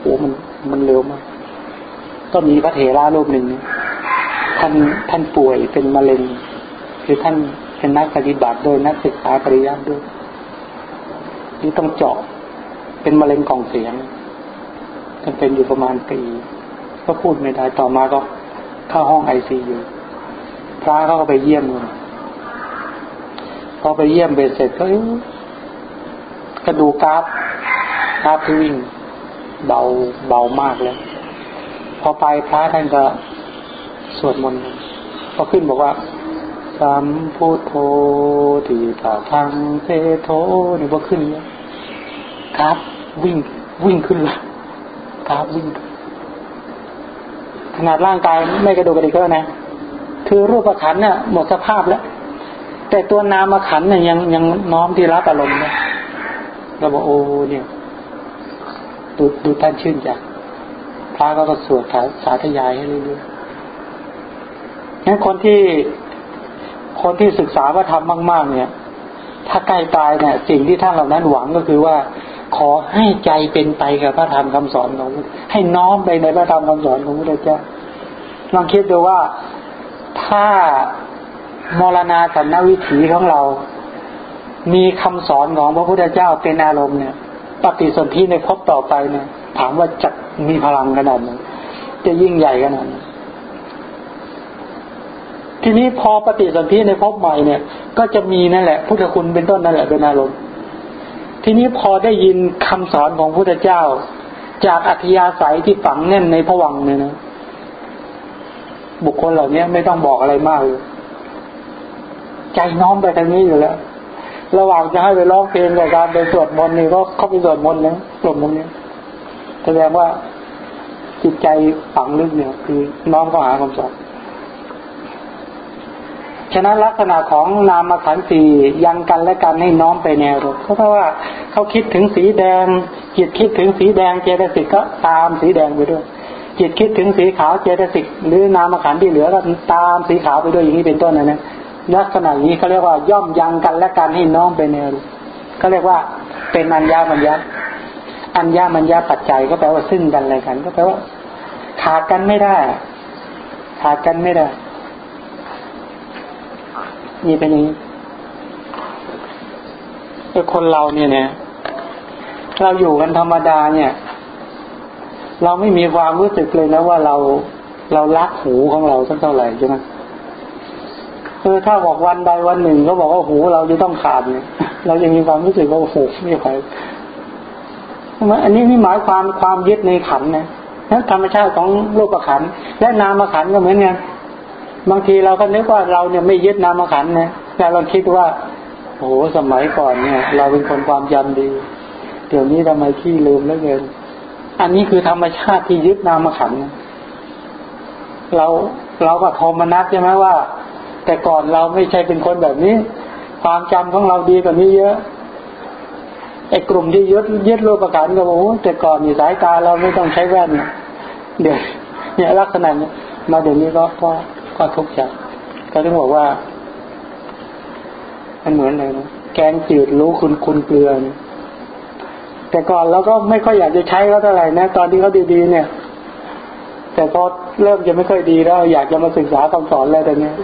โอ้มันมันเร็วมาก ก็มีพระเถระรูปหนึ่งท่านท่านป่วยเป็นมะเร็งคือท่านเป็นนักปฏิบัติโดยนักศึกษาปริยัติด้วยนี่ต้องเจาะ เป็นมะเร็งกล่องเสียงท่านเป็นอยู่ประมาณปี ก็พูดไม่ได้ต่อมาก็เข้าห้องไอซียูพระเขาก็ไปเยี่ยมเลยพอไปเยี่ยมเบสเสร็จก็ก็ดูกราฟกราฟที่วิ่งเบาเบามากเลยพอไปพระท่านก็สวดมนต์พอขึ้นบอกว่าสัมพุทโธทีตาทางเทโธนี่พอขึ้นเนี่ย ครับ วิ่งวิ่งขึ้นละครับวิ่ง ขนาดร่างกายไม่กระดูกกระดิกก็นะคือรูปขันเนี่ยหมดสภาพแล้ว แต่ตัวนามขันเนี่ยยังยังน้อมที่รับอารมณ์นี่ยเราบอกโอ้เนี่ยดูดูท่านชื่นใจพระก็ก็สวดสาธยายให้เรื่อยๆงั้นคนที่คนที่ศึกษาว่าทำมาก ๆ เนี่ย ถ้าใกล้ตายเนี่ย สิ่งที่ท่านเหล่านั้นหวังก็คือว่า ขอให้ใจเป็นไปกับพระธรรมคำสอนของให้น้อมไปในพระธรรมคำสอนของพระเจ้าลองคิดดูว่าถ้ามรณาสันนวิถีของเรา มีคำสอนของพระพุทธเจ้าเป็นอารมณ์เนี่ย ปฏิสนธิในภพต่อไปเนี่ย ถามว่าจะมีพลังขนาดไหนจะยิ่งใหญ่ขนาดไหนทีนี้พอปฏิสนธิในภพใหม่เนี่ย ก็จะมีนั่นแหละพุทธคุณเป็นต้นนั่นแหละเป็นอารมณ์ ทีนี้พอได้ยินคำสอนของพุทธเจ้า จากอัธยาศัยที่ฝังแน่นในผวังเนี่ยนะบุคคลเหล่านี้ไม่ต้องบอกอะไรมากเลยใจน้อมไปทางนี้อยู่แล้วระหว่างจะให้ไปร้องเพลงกับการไปสวดมนต์นี่ก็เข้าไปสวดมนต์นะสวดมนต์นี้แสดงว่าจิตใจฝังลึกเนี่ยคือน้อมก็หาคำสอน ฉะนั้นลักษณะของนามขันธ์สี่ยังกันและกันให้น้อมไปแนวรบเพราะว่าเขาคิดถึงสีแดง จิตคิดถึงสีแดงเจตสิกก็ตามสีแดงไปด้วย จิตคิดถึงสีขาวเจตสิกหรือนามขันธ์ที่เหลือก็ตามสีขาวไปด้วยอย่างนี้เป็นต้นนะนะลักษณะนี้เขาเรียกว่าย่อมยังกันและกันให้น้อมไปแนวเขาเรียกว่าเป็นอัญญามัญญาอัญญามัญญาปัจจัยก็แปลว่าซึ่งกันอะไรกัน ก็แปลว่าขาดกันไม่ได้ขาดกันไม่ได้ นี่เป็นอย่างนี้ไอ้คนเราเนี่ยเนี่ย เราอยู่กันธรรมดาเนี่ย เราไม่มีความรู้สึกเลยนะว่าเราเรารักหูของเราสักเท่าไหร่ใช่ไหมคือถ้าบอกวันใดวันหนึ่งเขาบอกว่าหูเราจะต้องขาดเนี่ยเรายังมีความรู้สึกว่าโอ้โหไม่ไหวอันนี้นี่หมายความความยึดในขันนะนั้นธรรมชาติของโลกขันและนามขันก็เหมือนกัน บางทีเราก็นึกว่าเราเนี่ยไม่ยึดนามขันนะแต่เราคิดว่าโอ้โหสมัยก่อนเนี่ย เราเป็นคนความจำดี เดี๋ยวนี้ทำไมขี้ลืมแล้วเกินอันนี้คือธรรมชาติที่ยึดนามขันเราเราก็โทมนัสใช่ไหมว่า แต่ก่อนเราไม่ใช่เป็นคนแบบนี้ ความจำของเราดีกว่านี้เยอะไอ้กลุ่มที่ยึดยึดรูปประกันก็บอกแต่ก่อนมีสายตาเราไม่ต้องใช้แว่นเดี๋ยวเนี่ยลักษณะนี้มาเดี๋ยวนี้ก็ก็ ก็ทุกข์ใจก็ต้องบอกว่า มันเหมือนอะไรนะแกงจืดรู้คุณคุณเกลือแต่ก่อนเราก็ไม่ค่อยอยากจะใช้เขาเท่าไหร่นะตอนที่เขาดีๆเนี่ย แต่พอเริ่มจะไม่ค่อยดีแล้ว อยากจะมาศึกษาคำสอนแล้วแต่เนี้ย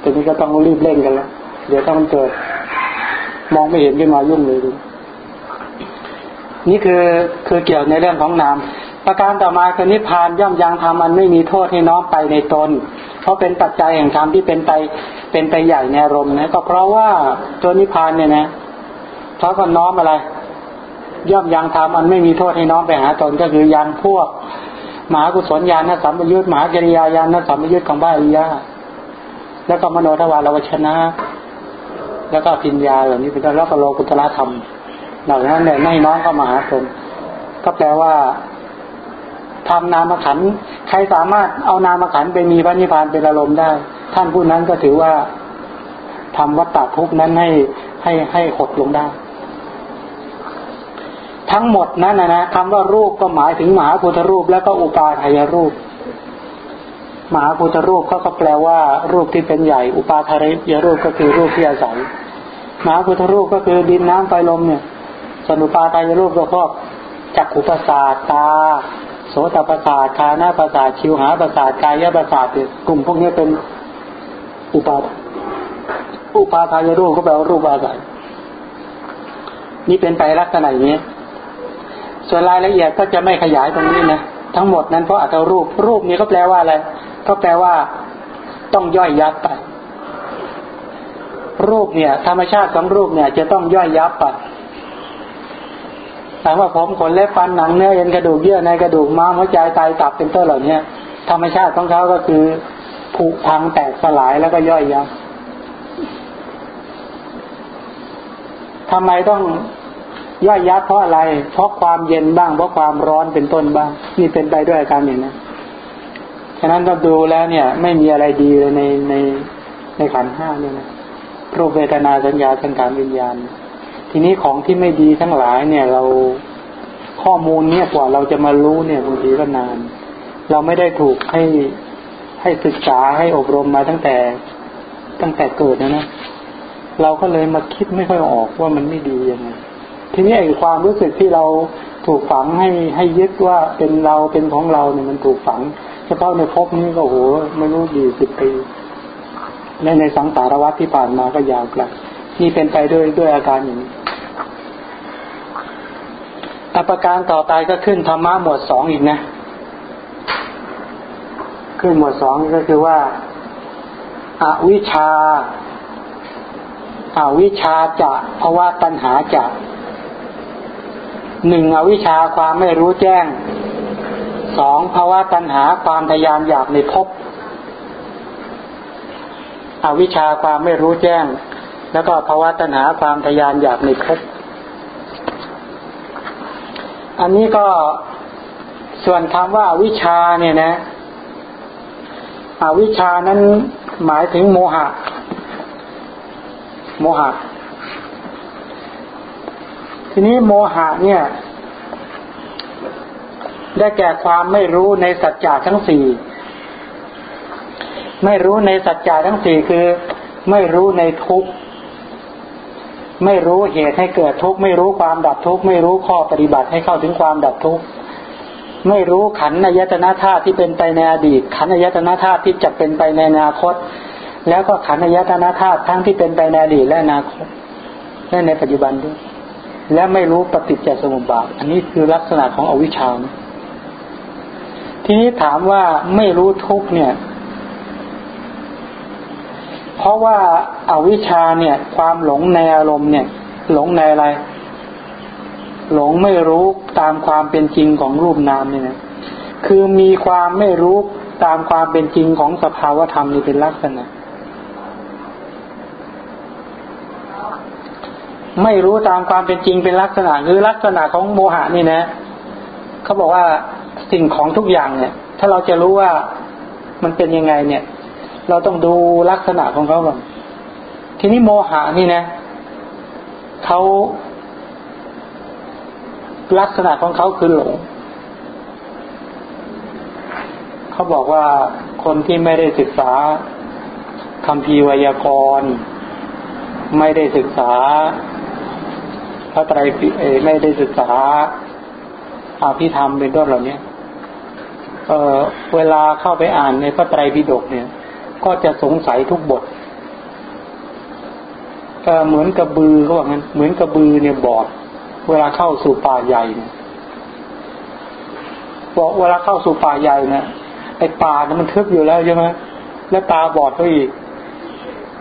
แต่นี้ก็ต้องรีบเร่งกันแล้วเดี๋ยวถ้ามันเกิดมองไม่เห็นขึ้นมายุ่งเลยดูนี่คือคือเกี่ยวในเรื่องของนาม ประการต่อมาคือนิพพานย่อมยังทำมันไม่มีโทษให้น้อมไปในตน เพราะเป็นปัจจัยแห่งธรรมที่เป็นไปเป็นไปใหญ่ในอารมณ์นะก็เพราะว่าตัวนิพพานเนี่ยนะเขาก็น้อมอะไร ย่อมยังทำมันไม่มีโทษให้น้อมไปหาตนก็คือยังพวกมหากุศลญาณสัมปยุตมหาจริยาญาณสัมปยุตของบ้าอิยาแล้วก็มโนทวารวชนะ แล้วก็ปิญญาเหล่านี้เป็นต้นแล้วก็โลกุตละธรรมเหล่านั้นเนี่ยให้น้องเข้ามาหาตนก็แปลว่า ทำนามขันใครสามารถเอานามขันไปมีพระนิพพานเป็นอารมณ์ได้ ท่านผู้นั้นก็ถือว่าทำวัตตะทุกนั้นให้ให้ให้หดลงได้ ทั้งหมดนั้นนะนะคำว่ารูปก็หมายถึงมหาพุทธรูปแล้วก็อุปาทายรูปมหาพุทธรูปก็ก็แปลว่า รูปที่เป็นใหญ่ อุปาทายรูปก็คือรูปที่อาศัยมหาพุทธรูปก็คือดินน้ำไฟลมเนี่ยสนุปาทายรูปก็ครอบจักขุประสาตา โสตประสาทคานาประสาทชิวหาประสาทกายประสาทกลุ่มพวกนี้เป็นอุปาอุปาทายรูปก็แปลว่ารูปอาศัยนี่เป็นไปลักษณะอย่างนี้ ส่วนรายละเอียดก็จะไม่ขยายตรงนี้นะทั้งหมดนั้นเพราะอัตรูป รูปนี้ก็แปลว่าอะไร ก็แปลว่า ต้องย่อยยับไป รูปเนี่ย ธรรมชาติของรูปเนี่ย จะต้องย่อยยับไป ถามว่าผมขนเล็บฟันหนังเนื้อเอ็นกระดูกเยื่อในกระดูกม้ามหัวใจไตตับเป็นต้นเหล่านี้ธรรมชาติของเขาก็คือผุพังแตกสลายแล้วก็ย่อยยับทำไมต้องย่อยยับเพราะอะไร เพราะความเย็นบ้าง เพราะความร้อนเป็นต้นบ้าง นี่เป็นไปด้วยอาการอย่างนี้ฉะนั้นเราดูแล้วเนี่ย ไม่มีอะไรดีเลยในในในขันห้าเนี่ยนะรูปเวทนาสัญญาสังขารวิญญาณ ทีนี้ของที่ไม่ดีทั้งหลายเนี่ย เราข้อมูลเนี่ยกว่าเราจะมารู้เนี่ยบางทีก็นาน เราไม่ได้ถูกให้ให้ศึกษาให้อบรมมาตั้งแต่ตั้งแต่เกิดนะนะเราก็เลยมาคิดไม่ค่อยออกว่ามันไม่ดียังไงทีนี้ไอ้ความรู้สึกที่เราถูกฝังให้ให้ยึดว่าเป็นเราเป็นของเราเนี่ยมันถูกฝังเฉพาะในภพนี้ก็โหไม่รู้ดีสิบปีในในสังสารวัฏที่ผ่านมาก็ยาวไกลนี่เป็นไปด้วยด้วยอาการอย่างนี้ ประการต่อไปก็ขึ้นธรรมะหมวดสองอีกนะ ขึ้นหมวดสองก็คือว่าอาวิชาอาวิชาจะเพราะว่าตัณหาจะหนึ่งอวิชาความไม่รู้แจ้งสองภาวะตัณหาความทยานอยากในภพอวิชาความไม่รู้แจ้ง แล้วก็ภาวะตัณหาความทยานอยากในภพ อันนี้ก็ส่วนคำว่าวิชาเนี่ยนะอวิชานั้นหมายถึงโมหะ โมหะ ทีนี้โมหะเนี่ย ได้แก่ความไม่รู้ในสัจจะทั้งสี่ ไม่รู้ในสัจจะทั้งสี่คือ ไม่รู้ในทุกข์ ไม่รู้เหตุให้เกิดทุกข์ไม่รู้ความดับทุกข์ไม่รู้ข้อปฏิบัติให้เข้าถึงความดับทุกข์ไม่รู้ขันธ์ยตนาธาตุที่เป็นไปในอดีต ขันธ์ยตนาธาตุที่จะเป็นไปในอนาคต แล้วก็ขันธ์ยตนาธาตุทั้งที่เป็นไปในอดีตและอนาคตและในปัจจุบันด้วย และไม่รู้ปฏิจจสมุปบาท อันนี้คือลักษณะของอวิชชาทีนี้ถามว่าไม่รู้ทุกเนี่ย เพราะว่าอาวิชชาเนี่ย ความหลงในอารมณ์เนี่ย หลงในอะไร หลงไม่รู้ตามความเป็นจริงของรูปนามเนี่ยคือมีความไม่รู้ตามความเป็นจริงของสภาวธรรมนี่เป็นลักษณะ ไม่รู้ตามความเป็นจริงเป็นลักษณะ คือลักษณะของโมหะนี่นะเขาบอกว่าสิ่งของทุกอย่างเนี่ย ถ้าเราจะรู้ว่ามันเป็นยังไงเนี่ย เราต้องดูลักษณะของเขาก่อนทีนี้โมหะนี่นะเขาลักษณะของเขาคือหลง เขาบอกว่าคนที่ไม่ได้ศึกษาคำพีวยากรณ์ไม่ได้ศึกษาพระไตรปิฎกไม่ได้ศึกษาอาภิธรรมเป็นต้นเหล่านี้เออเวลาเข้าไปอ่านในพระไตรปิฎกเนี่ย ก็จะสงสัยทุกบทเหมือนกระบือเขาบอกงั้น เหมือนกระบือเนี่ยบอด เวลาเข้าสู่ป่าใหญ่เนี่ยบอกเวลาเข้าสู่ป่าใหญ่เนี่ยไอ้ป่าเนี่ยมันทึบอยู่แล้วใช่ไหมแล้วตาบอดก็อีก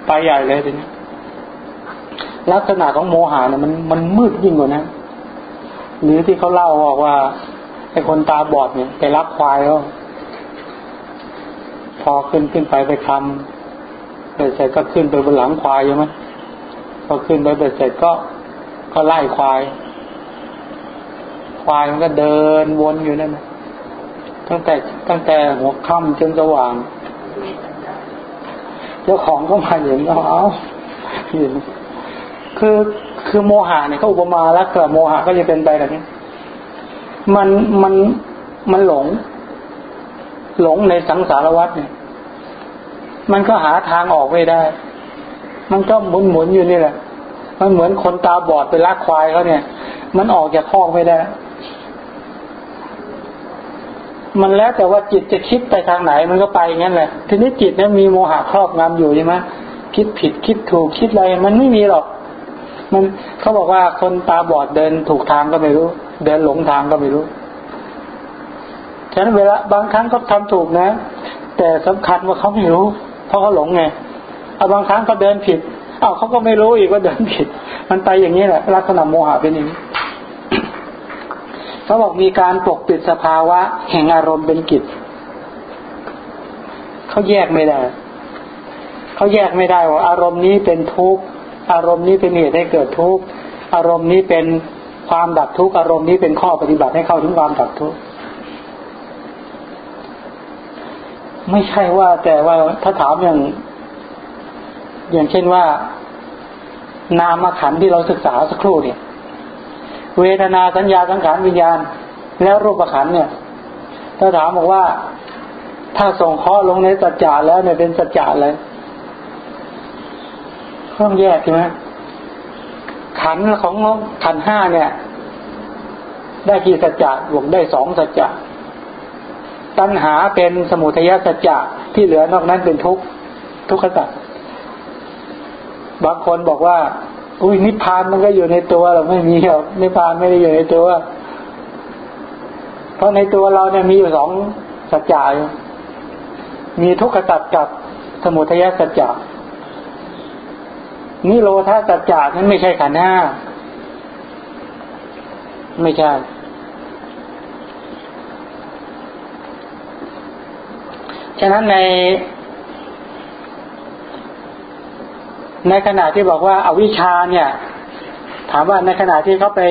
ป่าใหญ่เลยทีนี้ลักษณะของโมหะเนี่ยมันมันมืดยิ่งกว่านั้นหรือที่เขาเล่าบอกว่าไอ้คนตาบอดเนี่ยไปรับควายแล้ว พอขึ้นขึ้นไปไปคำเสร็จก็ขึ้นไปบนหลังควายใช่ไหมพอขึ้นไปเสร็จก็ก็ไล่ควาย ควายมันก็เดินวนอยู่นั่นนะตั้งแต่ตั้งแต่หัวค่ำจนสว่างเจ้าของก็มาเห็นก็เอาเห็นคือคือโมหะเนี่ยเขาอุปมาแล้วเกิดโมหะก็จะเป็นไปแบบนี้ มันมันมันหลง หลงในสังสารวัฏเนี่ย มันก็หาทางออกไม่ได้ มันก็หมุนหมุนอยู่นี่แหละ มันเหมือนคนตาบอดไปลักควายเขาเนี่ย มันออกจากคอกไม่ได้ มันแล้วแต่ว่าจิตจะคิดไปทางไหน มันก็ไปงั้นแหละ ทีนี้จิตเนี่ยมีโมหะครอบงำอยู่ใช่ไหมคิดผิดคิดถูกคิดอะไร มันไม่มีหรอก มันเขาบอกว่าคนตาบอดเดินถูกทางก็ไม่รู้ เดินหลงทางก็ไม่รู้ ฉะนั้นเวลาบางครั้งก็ทำถูกนะ แต่สำคัญว่าเขาไม่รู้ เพราะเขาหลงไงเอาบางครั้งเขาเดินผิดเอาเขาก็ไม่รู้อีกว่าเดินผิด มันไปอย่างนี้แหละลักษณะโมหะเป็นอย่างนี้เขาบอกมีการปกปิดสภาวะ แห่งอารมณ์เป็นกิจเขาแยกไม่ได้เขาแยกไม่ได้ว่า อารมณ์นี้เป็นทุกข์อารมณ์นี้เป็นเหตุให้เกิดทุกข์อารมณ์นี้เป็นความดับทุกข์อารมณ์นี้เป็นข้อปฏิบัติให้เข้าถึงความดับทุกข์ ไม่ใช่ว่า แต่ว่าถ้าถามอย่าง อย่างเช่นว่า นามขันที่เราศึกษาสักครู่เนี่ย เวทนาสัญญาสังขารวิญญาณ แล้วรูปขันเนี่ย ถ้าถามบอกว่า ถ้าส่งข้อลงในสัจจะแล้วเนี่ยเป็นสัจจะอะไรต้องแยกใช่ไหมขันของขันห้าเนี่ย ได้กี่สัจจะบวกได้สองสัจจะ ตัณหาเป็นสมุทัยสัจจะที่เหลือนอกนั้นเป็นทุกทุกขสัจบางคนบอกว่า อุ้ยนิพพานมันก็อยู่ในตัวเราไม่มีหรอกนิพพานไม่ได้อยู่ในตัว เพราะในตัวเราเนี่ยมีอยู่สองสัจจะมีทุกขสัจกับสมุทัยสัจจะนิโรธาสัจจะนั้นไม่ใช่ขันห้าไม่ใช่ ฉะนั้นใน ในขณะที่บอกว่าอาวิชชาเนี่ย ถามว่าในขณะที่เขาไป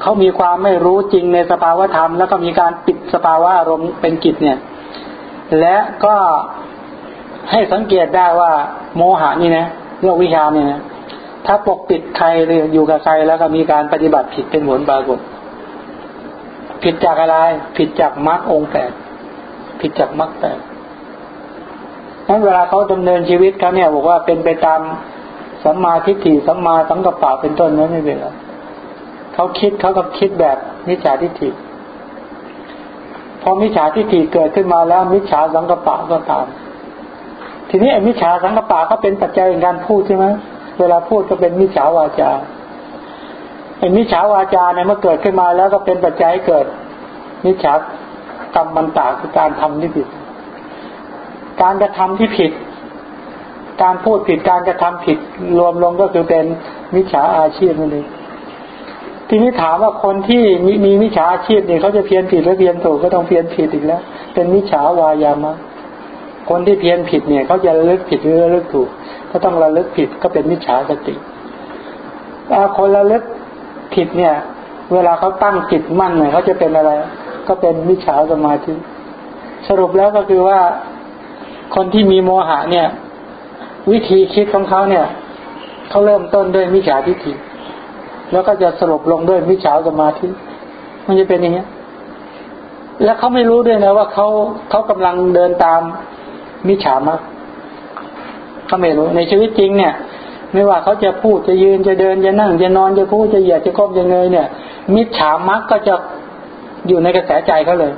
เขามีความไม่รู้จริงในสภาวธรรม แล้วก็มีการปิดสภาวะอารมณ์เป็นกิจเนี่ย และก็ให้สังเกตได้ว่า โมหะนี่นะเรื่องวิชาเนี่ยนะถ้าปกปิดใครหรืออยู่กับใครแล้วก็มีการปฏิบัติผิดเป็นผลปรากฏ ผิดจากอะไร ผิดจากมรรคองแปดผิดจากมรรคแปดนั้นเวลาเขาดำเนินชีวิตเขาเนี่ยบอกว่าเป็นไปตามสัมมาทิฏฐิสัมมาสังกัปปะเป็นต้นนั้นไม่เป็นไรเขาคิดเขาก็คิดแบบมิจฉาทิฏฐิพอมิจฉาทิฏฐิเกิดขึ้นมาแล้วมิจฉาสังกัปปะก็ตาม ทีนี้ไอ้มิจฉาสังกัปปะก็เป็นปัจจัยในการพูดใช่ไหมเวลาพูดก็เป็นมิจฉาวาจา มิจฉาวาจาเนี่ยเมื่อเกิดขึ้นมาแล้วก็เป็นปัจจัยเกิดมิจฉากรรมมันตาคือการทำที่ผิด การกระทำที่ผิด การพูดผิดการกระทำผิดรวมลงก็คือเป็นมิจฉาอาชีพนั่นเองทีนี้ถามว่าคนที่มีมีมิจฉาอาชีพเนี่ยเขาจะเพียนผิดหรือเพียนถูกก็ต้องเพียนผิดอีกแล้ว เป็นมิจฉาวายามะคนที่เพียนผิดเนี่ยเขาจะระลึกผิดหรือระลึกถูก ก็ต้องระลึกผิดก็เป็นมิจฉาสติคนระลึก ผิดเนี่ย เวลาเขาตั้งจิตมั่นเนี่ยเขาจะเป็นอะไร ก็เป็นมิจฉาสมาธิ สรุปแล้วก็คือว่าคนที่มีโมหะเนี่ย วิธีคิดของเขาเนี่ยเขาเริ่มต้นด้วยมิจฉาทิฏฐิแล้วก็จะสรุปลงด้วยมิจฉาสมาธิ มันจะเป็นอย่างเงี้ย แล้วเขาไม่รู้ด้วยนะว่าเขาเขากำลังเดินตามมิจฉามาเขาไม่รู้ในชีวิตจริงเนี่ย ไม่ว่าเขาจะพูดจะยืนจะเดินจะนั่งจะนอนจะพูดจะเหยียดจะก้มจะเงยเนี่ย มิจฉามักก็จะอยู่ในกระแสใจเขาเลย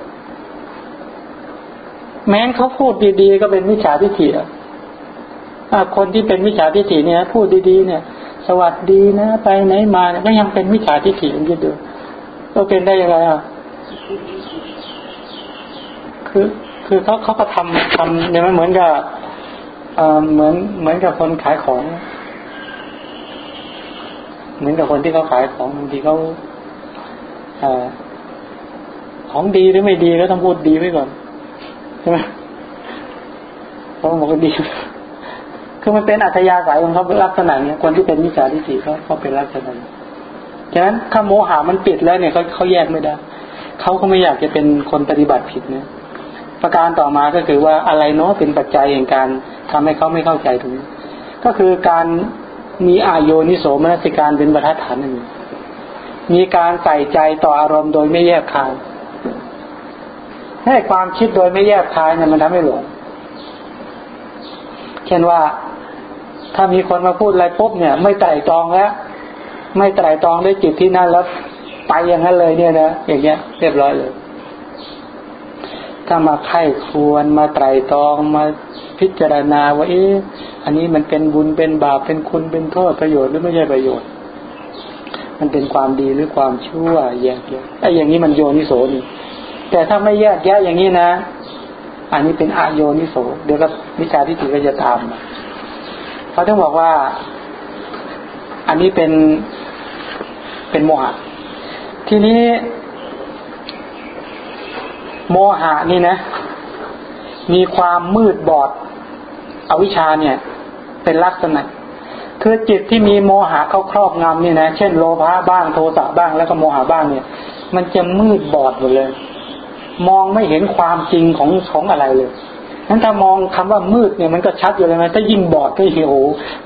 แม้นเขาพูดดีๆก็เป็นมิจฉาทิฏฐิอะคนที่เป็นมิจฉาทิฏฐิเนี่ย พูดดีๆเนี่ย สวัสดีนะไปไหนมาเนี่ยก็ยังเป็นมิจฉาทิฏฐิอยู่ดูก็เป็นได้ยังไงอะคือคือเขาเขาก็ทำทำเนี่ยมันเหมือนกับเอ่อเหมือนเหมือนกับคนขายของ เหมือนกับคนที่เขาขายของบางทีเขาอของดีหรือไม่ดีก็ต้องพูดดีไว้ก่อนใช่ไหมเขาบอกว่าดีคือมันเป็นอัธยาศัยของเขาลักษณะเนี้ยคนที่เป็นมิจฉาทิฏฐิเขาเขาเป็นลักษณะฉะนั้นถ้าโมหามันปิดแล้วเนี่ยเขาเขาแยกไม่ได้เขาก็ไม่อยากจะเป็นคนปฏิบัติผิดเนี่ยประการต่อมาก็คือว่าอะไรเนาะเป็นปัจจัยแห่งการทำให้เขาไม่เข้าใจตรงก็คือการ มีอายโยนิโสมนสิการเป็นบรรทัดฐานหนึ่งมีการใส่ใจต่ออารมณ์โดยไม่แยกคาย ให้ความคิดโดยไม่แยกคายเนี่ยมันทำให้หลงเช่นว่าถ้ามีคนมาพูดอะไรปุ๊บเนี่ย ไม่ไตร่ตรองแล้ว ไม่ไตร่ตรองด้วยจิตที่นั่นแล้วไปอย่างนั้นเลยเนี่ยนะอย่างเงี้ยเรียบร้อยเลย ถ้ามาไข้ควรมาไตรตรองมาพิจารณาว่าเอ๊ะอันนี้มันเป็นบุญเป็นบาปเป็นคุณเป็นโทษประโยชน์หรือไม่ใช่ประโยชน์ มันเป็นความดีหรือความชั่วแยกแยะไอ้อย่างนี้มันโยนิโสนี่แต่ถ้าไม่แยกแยะอย่างนี้นะ อันนี้เป็นอโยนิโสเดี๋ยวก็วิชาที่ถือก็จะตามเขาต้องบอกว่า อันนี้เป็นเป็นโมหะทีนี้ โมหะนี่นะ มีความมืดบอด อวิชชาเนี่ย เป็นลักษณะ คือจิตที่มีโมหะเข้าครอบงำนี่นะเช่นโลภะบ้างโทสะบ้างแล้วก็โมหะบ้างเนี่ย มันจะมืดบอดหมดเลย มองไม่เห็นความจริงของของอะไรเลยนั้นถ้ามองคำว่ามืดเนี่ยมันก็ชัดอยู่เลยนะถ้ายิ่งบอดก็เหี่ยว